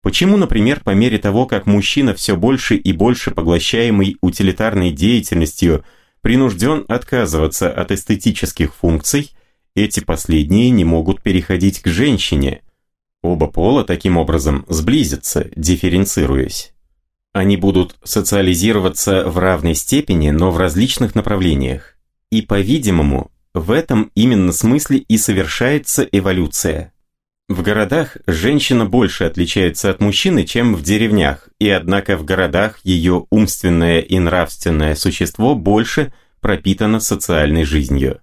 Почему, например, по мере того, как мужчина все больше и больше поглощаемый утилитарной деятельностью – принужден отказываться от эстетических функций, эти последние не могут переходить к женщине. Оба пола таким образом сблизятся, дифференцируясь. Они будут социализироваться в равной степени, но в различных направлениях. И, по-видимому, в этом именно смысле и совершается эволюция. В городах женщина больше отличается от мужчины, чем в деревнях, и однако в городах ее умственное и нравственное существо больше пропитано социальной жизнью.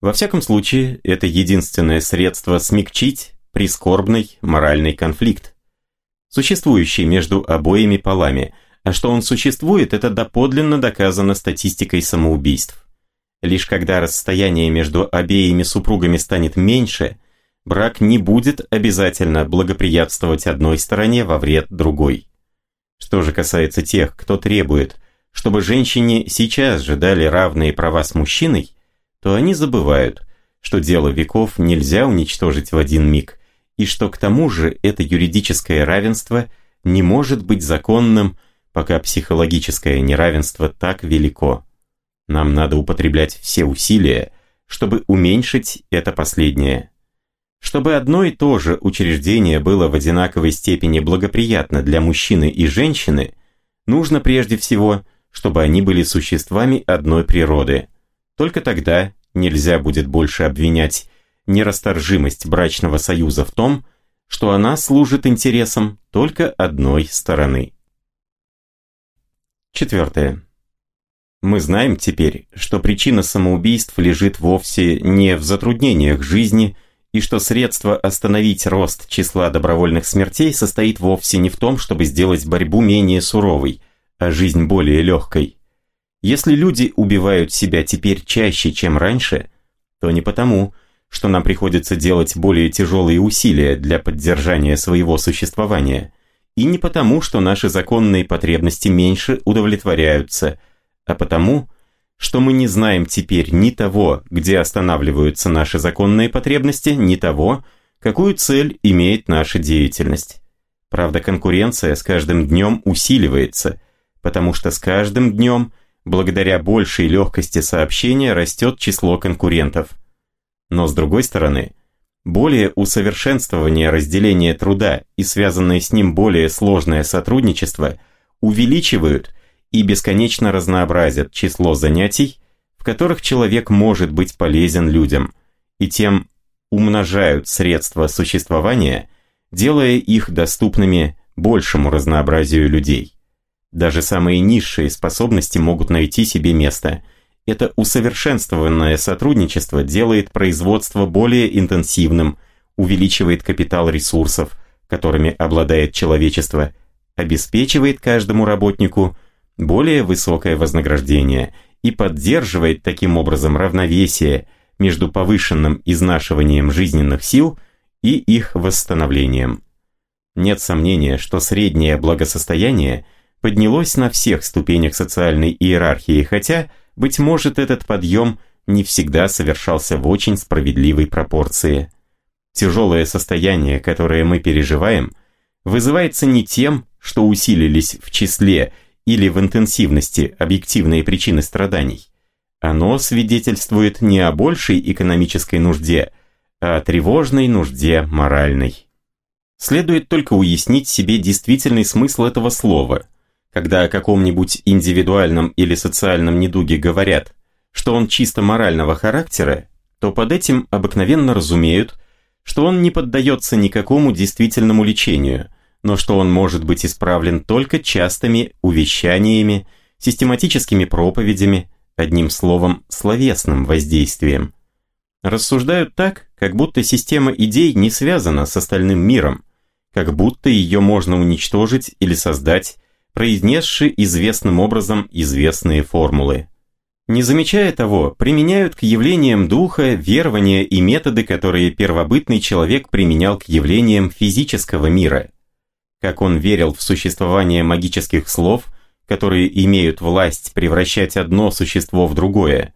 Во всяком случае, это единственное средство смягчить прискорбный моральный конфликт, существующий между обоими полами, а что он существует, это доподлинно доказано статистикой самоубийств. Лишь когда расстояние между обеими супругами станет меньше – брак не будет обязательно благоприятствовать одной стороне во вред другой. Что же касается тех, кто требует, чтобы женщине сейчас же дали равные права с мужчиной, то они забывают, что дело веков нельзя уничтожить в один миг, и что к тому же это юридическое равенство не может быть законным, пока психологическое неравенство так велико. Нам надо употреблять все усилия, чтобы уменьшить это последнее. Чтобы одно и то же учреждение было в одинаковой степени благоприятно для мужчины и женщины, нужно прежде всего, чтобы они были существами одной природы. Только тогда нельзя будет больше обвинять нерасторжимость брачного союза в том, что она служит интересам только одной стороны. Четвертое. Мы знаем теперь, что причина самоубийств лежит вовсе не в затруднениях жизни и что средство остановить рост числа добровольных смертей состоит вовсе не в том, чтобы сделать борьбу менее суровой, а жизнь более легкой. Если люди убивают себя теперь чаще, чем раньше, то не потому, что нам приходится делать более тяжелые усилия для поддержания своего существования, и не потому, что наши законные потребности меньше удовлетворяются – а потому, что мы не знаем теперь ни того, где останавливаются наши законные потребности, ни того, какую цель имеет наша деятельность. Правда, конкуренция с каждым днем усиливается, потому что с каждым днем, благодаря большей легкости сообщения, растет число конкурентов. Но с другой стороны, более усовершенствование разделения труда и связанное с ним более сложное сотрудничество увеличивают и бесконечно разнообразят число занятий, в которых человек может быть полезен людям, и тем умножают средства существования, делая их доступными большему разнообразию людей. Даже самые низшие способности могут найти себе место. Это усовершенствованное сотрудничество делает производство более интенсивным, увеличивает капитал ресурсов, которыми обладает человечество, обеспечивает каждому работнику более высокое вознаграждение и поддерживает таким образом равновесие между повышенным изнашиванием жизненных сил и их восстановлением. Нет сомнения, что среднее благосостояние поднялось на всех ступенях социальной иерархии, хотя, быть может, этот подъем не всегда совершался в очень справедливой пропорции. Тяжелое состояние, которое мы переживаем, вызывается не тем, что усилились в числе или в интенсивности объективные причины страданий, оно свидетельствует не о большей экономической нужде, а о тревожной нужде моральной. Следует только уяснить себе действительный смысл этого слова. Когда о каком-нибудь индивидуальном или социальном недуге говорят, что он чисто морального характера, то под этим обыкновенно разумеют, что он не поддается никакому действительному лечению, но что он может быть исправлен только частыми увещаниями, систематическими проповедями, одним словом, словесным воздействием. Рассуждают так, как будто система идей не связана с остальным миром, как будто ее можно уничтожить или создать, произнесши известным образом известные формулы. Не замечая того, применяют к явлениям духа верования и методы, которые первобытный человек применял к явлениям физического мира – как он верил в существование магических слов, которые имеют власть превращать одно существо в другое,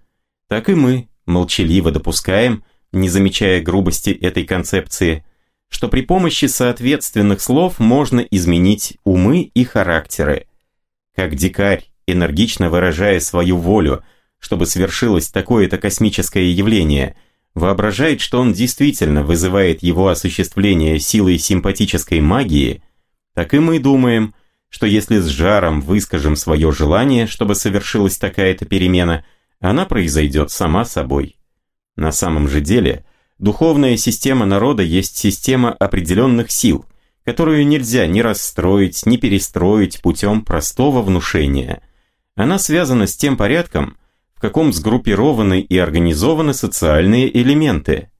так и мы молчаливо допускаем, не замечая грубости этой концепции, что при помощи соответственных слов можно изменить умы и характеры. Как дикарь, энергично выражая свою волю, чтобы свершилось такое-то космическое явление, воображает, что он действительно вызывает его осуществление силой симпатической магии – так и мы думаем, что если с жаром выскажем свое желание, чтобы совершилась такая-то перемена, она произойдет сама собой. На самом же деле, духовная система народа есть система определенных сил, которую нельзя ни расстроить, ни перестроить путем простого внушения. Она связана с тем порядком, в каком сгруппированы и организованы социальные элементы.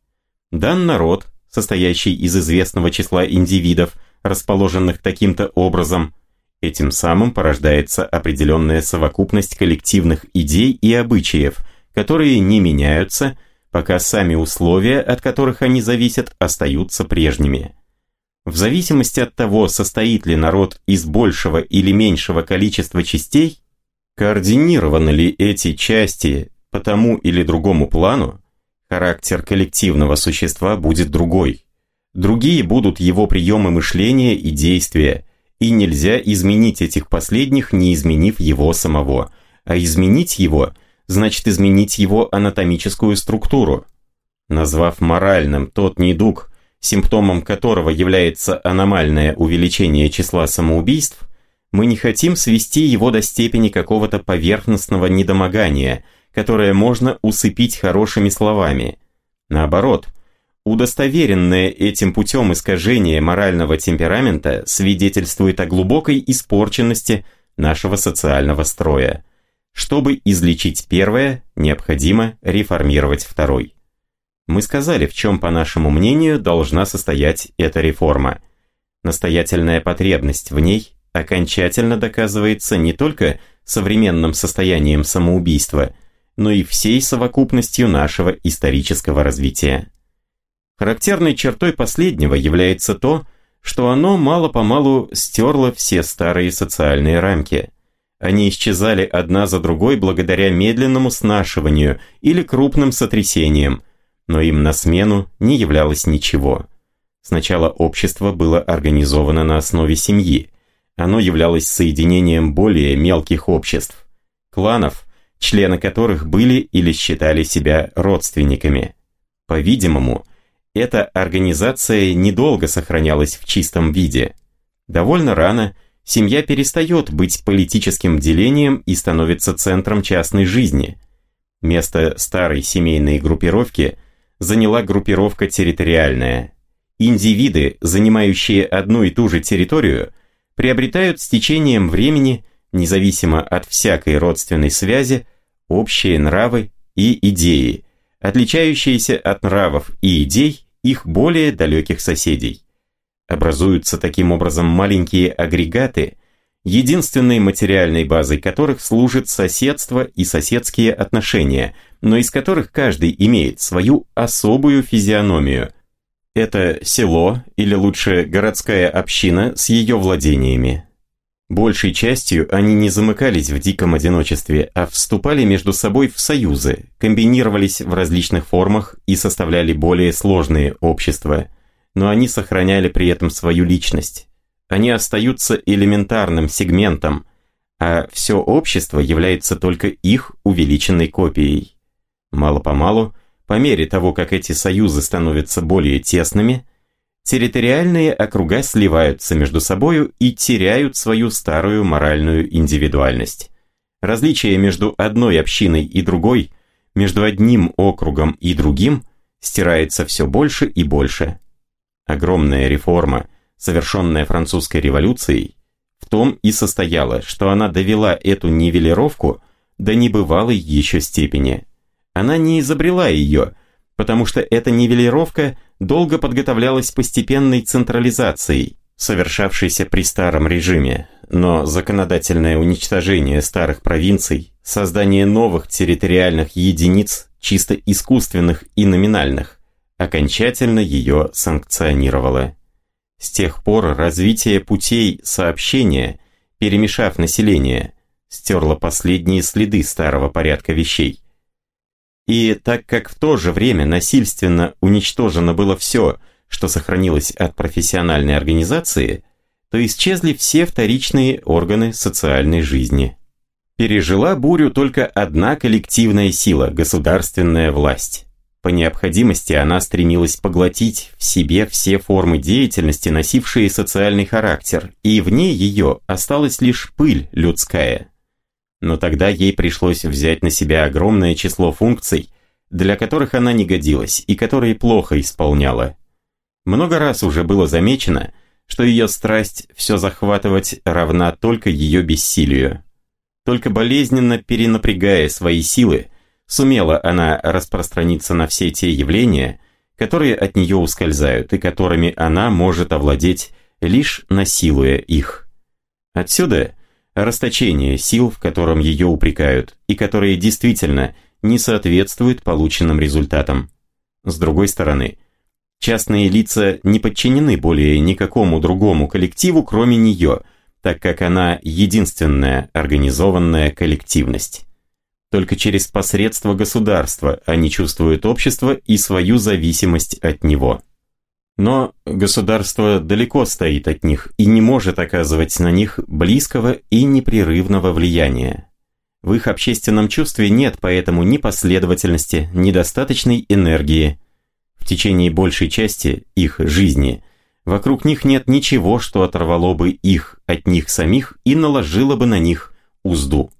Дан народ, состоящий из известного числа индивидов – расположенных таким-то образом, этим самым порождается определенная совокупность коллективных идей и обычаев, которые не меняются, пока сами условия, от которых они зависят, остаются прежними. В зависимости от того, состоит ли народ из большего или меньшего количества частей, координированы ли эти части по тому или другому плану, характер коллективного существа будет другой. Другие будут его приемы мышления и действия, и нельзя изменить этих последних, не изменив его самого, а изменить его значит изменить его анатомическую структуру. Назвав моральным тот недуг, симптомом которого является аномальное увеличение числа самоубийств, мы не хотим свести его до степени какого-то поверхностного недомогания, которое можно усыпить хорошими словами. Наоборот, удостоверенное этим путем искажение морального темперамента свидетельствует о глубокой испорченности нашего социального строя. Чтобы излечить первое, необходимо реформировать второй. Мы сказали, в чем, по нашему мнению, должна состоять эта реформа. Настоятельная потребность в ней окончательно доказывается не только современным состоянием самоубийства, но и всей совокупностью нашего исторического развития. Характерной чертой последнего является то, что оно мало-помалу стерло все старые социальные рамки. Они исчезали одна за другой благодаря медленному снашиванию или крупным сотрясениям, но им на смену не являлось ничего. Сначала общество было организовано на основе семьи. Оно являлось соединением более мелких обществ, кланов, члены которых были или считали себя родственниками. По-видимому, эта организация недолго сохранялась в чистом виде. Довольно рано семья перестает быть политическим делением и становится центром частной жизни. Место старой семейной группировки – заняла группировка территориальная. Индивиды, занимающие одну и ту же территорию, приобретают с течением времени, независимо от всякой родственной связи, общие нравы и идеи, отличающиеся от нравов и идей их более далеких соседей. Образуются таким образом маленькие агрегаты, единственной материальной базой которых служит соседство и соседские отношения – но из которых каждый имеет свою особую физиономию. Это село, или лучше городская община с ее владениями. Большей частью они не замыкались в диком одиночестве, а вступали между собой в союзы, комбинировались в различных формах и составляли более сложные общества, но они сохраняли при этом свою личность. Они остаются элементарным сегментом, а все общество является только их увеличенной копией. Мало-помалу, по мере того, как эти союзы становятся более тесными, территориальные округа сливаются между собою и теряют свою старую моральную индивидуальность. Различие между одной общиной и другой, между одним округом и другим, стирается все больше и больше. Огромная реформа, совершенная французской революцией, в том и состояла, что она довела эту нивелировку до небывалой еще степени – она не изобрела ее, потому что эта нивелировка долго подготовлялась постепенной централизацией, совершавшейся при старом режиме, но законодательное уничтожение старых провинций, создание новых территориальных единиц, чисто искусственных и номинальных, окончательно ее санкционировало. С тех пор развитие путей сообщения, перемешав население, стерло последние следы старого порядка вещей – и так как в то же время насильственно уничтожено было все, что сохранилось от профессиональной организации, то исчезли все вторичные органы социальной жизни. Пережила бурю только одна коллективная сила – государственная власть. По необходимости она стремилась поглотить в себе все формы деятельности, носившие социальный характер, и вне ее осталась лишь пыль людская – но тогда ей пришлось взять на себя огромное число функций, для которых она не годилась и которые плохо исполняла. Много раз уже было замечено, что ее страсть все захватывать равна только ее бессилию. Только болезненно перенапрягая свои силы, сумела она распространиться на все те явления, которые от нее ускользают и которыми она может овладеть, лишь насилуя их. Отсюда расточение сил, в котором ее упрекают, и которые действительно не соответствует полученным результатам. С другой стороны, частные лица не подчинены более никакому другому коллективу, кроме нее, так как она единственная организованная коллективность. Только через посредство государства они чувствуют общество и свою зависимость от него. Но государство далеко стоит от них и не может оказывать на них близкого и непрерывного влияния. В их общественном чувстве нет поэтому ни последовательности, ни достаточной энергии. В течение большей части их жизни вокруг них нет ничего, что оторвало бы их от них самих и наложило бы на них узду.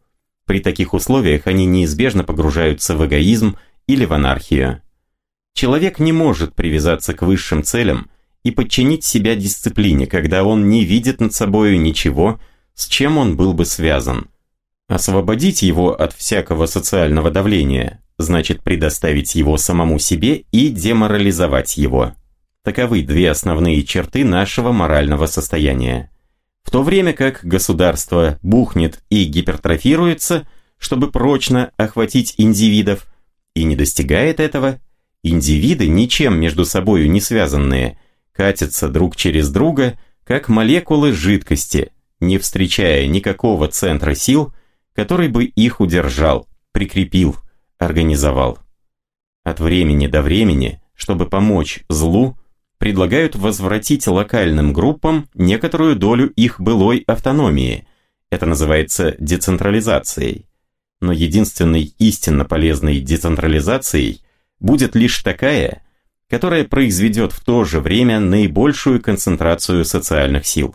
При таких условиях они неизбежно погружаются в эгоизм или в анархию. Человек не может привязаться к высшим целям и подчинить себя дисциплине, когда он не видит над собою ничего, с чем он был бы связан. Освободить его от всякого социального давления значит предоставить его самому себе и деморализовать его. Таковы две основные черты нашего морального состояния. В то время как государство бухнет и гипертрофируется, чтобы прочно охватить индивидов, и не достигает этого, индивиды, ничем между собою не связанные, катятся друг через друга, как молекулы жидкости, не встречая никакого центра сил, который бы их удержал, прикрепил, организовал. От времени до времени, чтобы помочь злу, предлагают возвратить локальным группам некоторую долю их былой автономии. Это называется децентрализацией. Но единственной истинно полезной децентрализацией будет лишь такая, которая произведет в то же время наибольшую концентрацию социальных сил.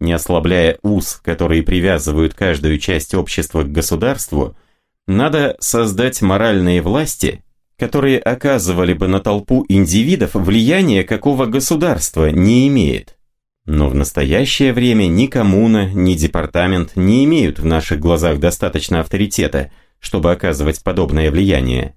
Не ослабляя уз, которые привязывают каждую часть общества к государству, надо создать моральные власти, которые оказывали бы на толпу индивидов влияние, какого государства не имеет. Но в настоящее время ни коммуна, ни департамент не имеют в наших глазах достаточно авторитета, чтобы оказывать подобное влияние.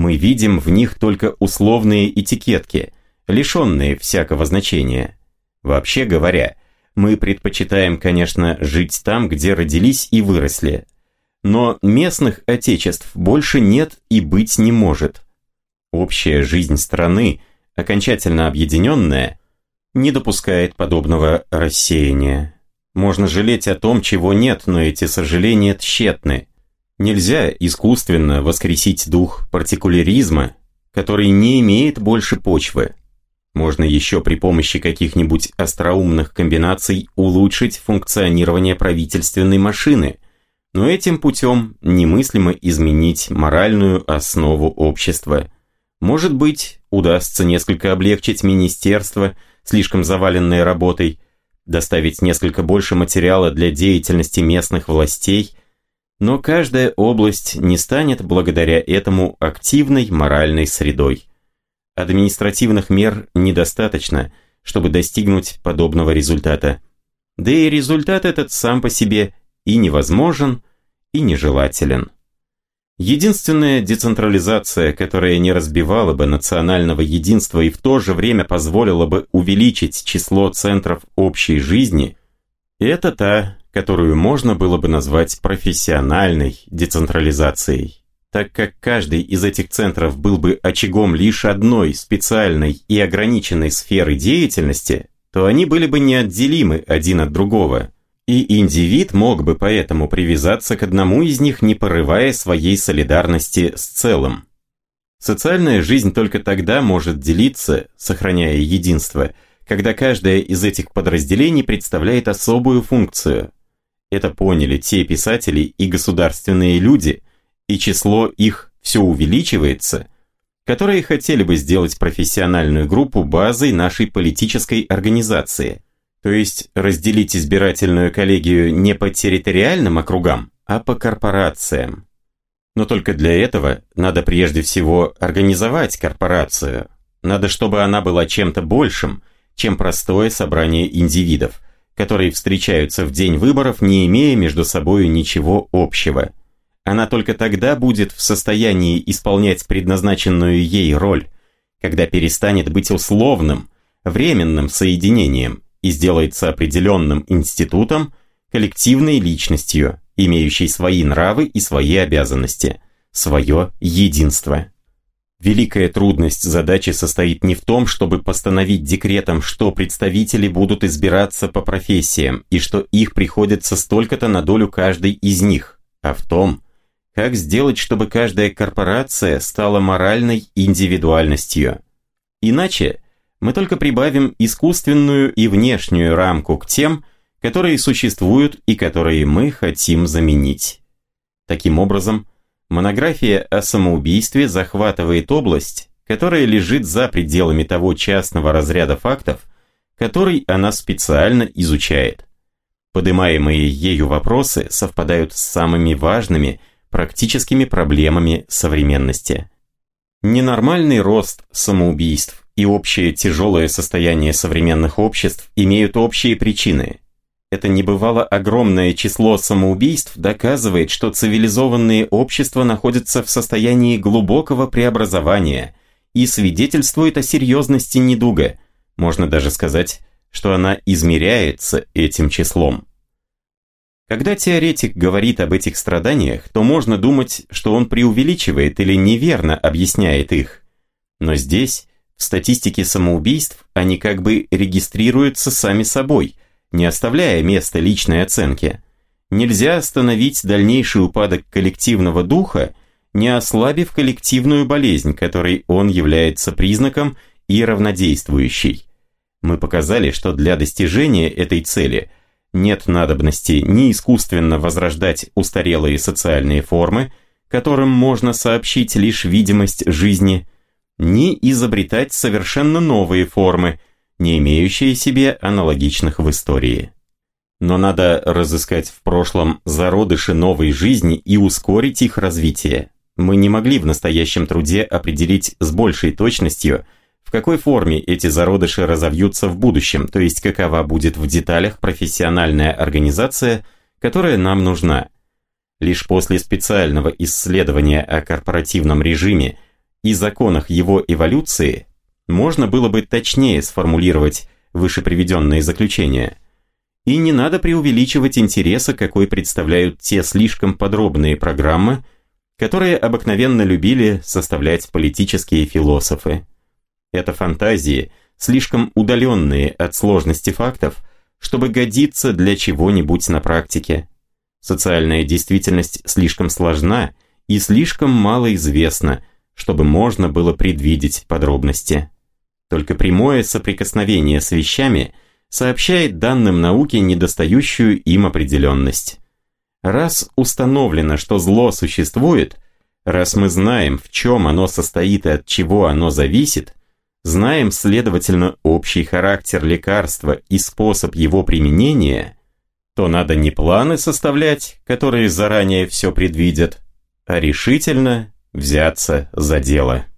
Мы видим в них только условные этикетки, лишенные всякого значения. Вообще говоря, мы предпочитаем, конечно, жить там, где родились и выросли – но местных отечеств больше нет и быть не может. Общая жизнь страны, окончательно объединенная, не допускает подобного рассеяния. Можно жалеть о том, чего нет, но эти сожаления тщетны. Нельзя искусственно воскресить дух партикуляризма, который не имеет больше почвы. Можно еще при помощи каких-нибудь остроумных комбинаций улучшить функционирование правительственной машины – но этим путем немыслимо изменить моральную основу общества. Может быть, удастся несколько облегчить министерство, слишком заваленное работой, доставить несколько больше материала для деятельности местных властей, но каждая область не станет благодаря этому активной моральной средой. Административных мер недостаточно, чтобы достигнуть подобного результата. Да и результат этот сам по себе и невозможен, и нежелателен. Единственная децентрализация, которая не разбивала бы национального единства и в то же время позволила бы увеличить число центров общей жизни, это та, которую можно было бы назвать профессиональной децентрализацией. Так как каждый из этих центров был бы очагом лишь одной специальной и ограниченной сферы деятельности, то они были бы неотделимы один от другого – и индивид мог бы поэтому привязаться к одному из них, не порывая своей солидарности с целым. Социальная жизнь только тогда может делиться, сохраняя единство, когда каждое из этих подразделений представляет особую функцию. Это поняли те писатели и государственные люди, и число их все увеличивается, которые хотели бы сделать профессиональную группу базой нашей политической организации – то есть разделить избирательную коллегию не по территориальным округам, а по корпорациям. Но только для этого надо прежде всего организовать корпорацию. Надо, чтобы она была чем-то большим, чем простое собрание индивидов, которые встречаются в день выборов, не имея между собой ничего общего. Она только тогда будет в состоянии исполнять предназначенную ей роль, когда перестанет быть условным, временным соединением и сделается определенным институтом, коллективной личностью, имеющей свои нравы и свои обязанности, свое единство. Великая трудность задачи состоит не в том, чтобы постановить декретом, что представители будут избираться по профессиям и что их приходится столько-то на долю каждой из них, а в том, как сделать, чтобы каждая корпорация стала моральной индивидуальностью. Иначе мы только прибавим искусственную и внешнюю рамку к тем, которые существуют и которые мы хотим заменить. Таким образом, монография о самоубийстве захватывает область, которая лежит за пределами того частного разряда фактов, который она специально изучает. Подымаемые ею вопросы совпадают с самыми важными практическими проблемами современности. Ненормальный рост самоубийств и общее тяжелое состояние современных обществ имеют общие причины. Это небывало огромное число самоубийств доказывает, что цивилизованные общества находятся в состоянии глубокого преобразования и свидетельствует о серьезности недуга. Можно даже сказать, что она измеряется этим числом. Когда теоретик говорит об этих страданиях, то можно думать, что он преувеличивает или неверно объясняет их. Но здесь, в статистике самоубийств, они как бы регистрируются сами собой – не оставляя места личной оценке. Нельзя остановить дальнейший упадок коллективного духа, не ослабив коллективную болезнь, которой он является признаком и равнодействующей. Мы показали, что для достижения этой цели нет надобности ни искусственно возрождать устарелые социальные формы, которым можно сообщить лишь видимость жизни, ни изобретать совершенно новые формы – не имеющие себе аналогичных в истории. Но надо разыскать в прошлом зародыши новой жизни и ускорить их развитие. Мы не могли в настоящем труде определить с большей точностью, в какой форме эти зародыши разовьются в будущем, то есть какова будет в деталях профессиональная организация, которая нам нужна. Лишь после специального исследования о корпоративном режиме и законах его эволюции можно было бы точнее сформулировать выше приведенные заключения. И не надо преувеличивать интереса, какой представляют те слишком подробные программы, которые обыкновенно любили составлять политические философы. Это фантазии, слишком удаленные от сложности фактов, чтобы годиться для чего-нибудь на практике. Социальная действительность слишком сложна и слишком мало известна, чтобы можно было предвидеть подробности. Только прямое соприкосновение с вещами сообщает данным науки недостающую им определенность. Раз установлено, что зло существует, раз мы знаем, в чем оно состоит и от чего оно зависит, знаем, следовательно, общий характер лекарства и способ его применения, то надо не планы составлять, которые заранее все предвидят, а решительно взяться за дело.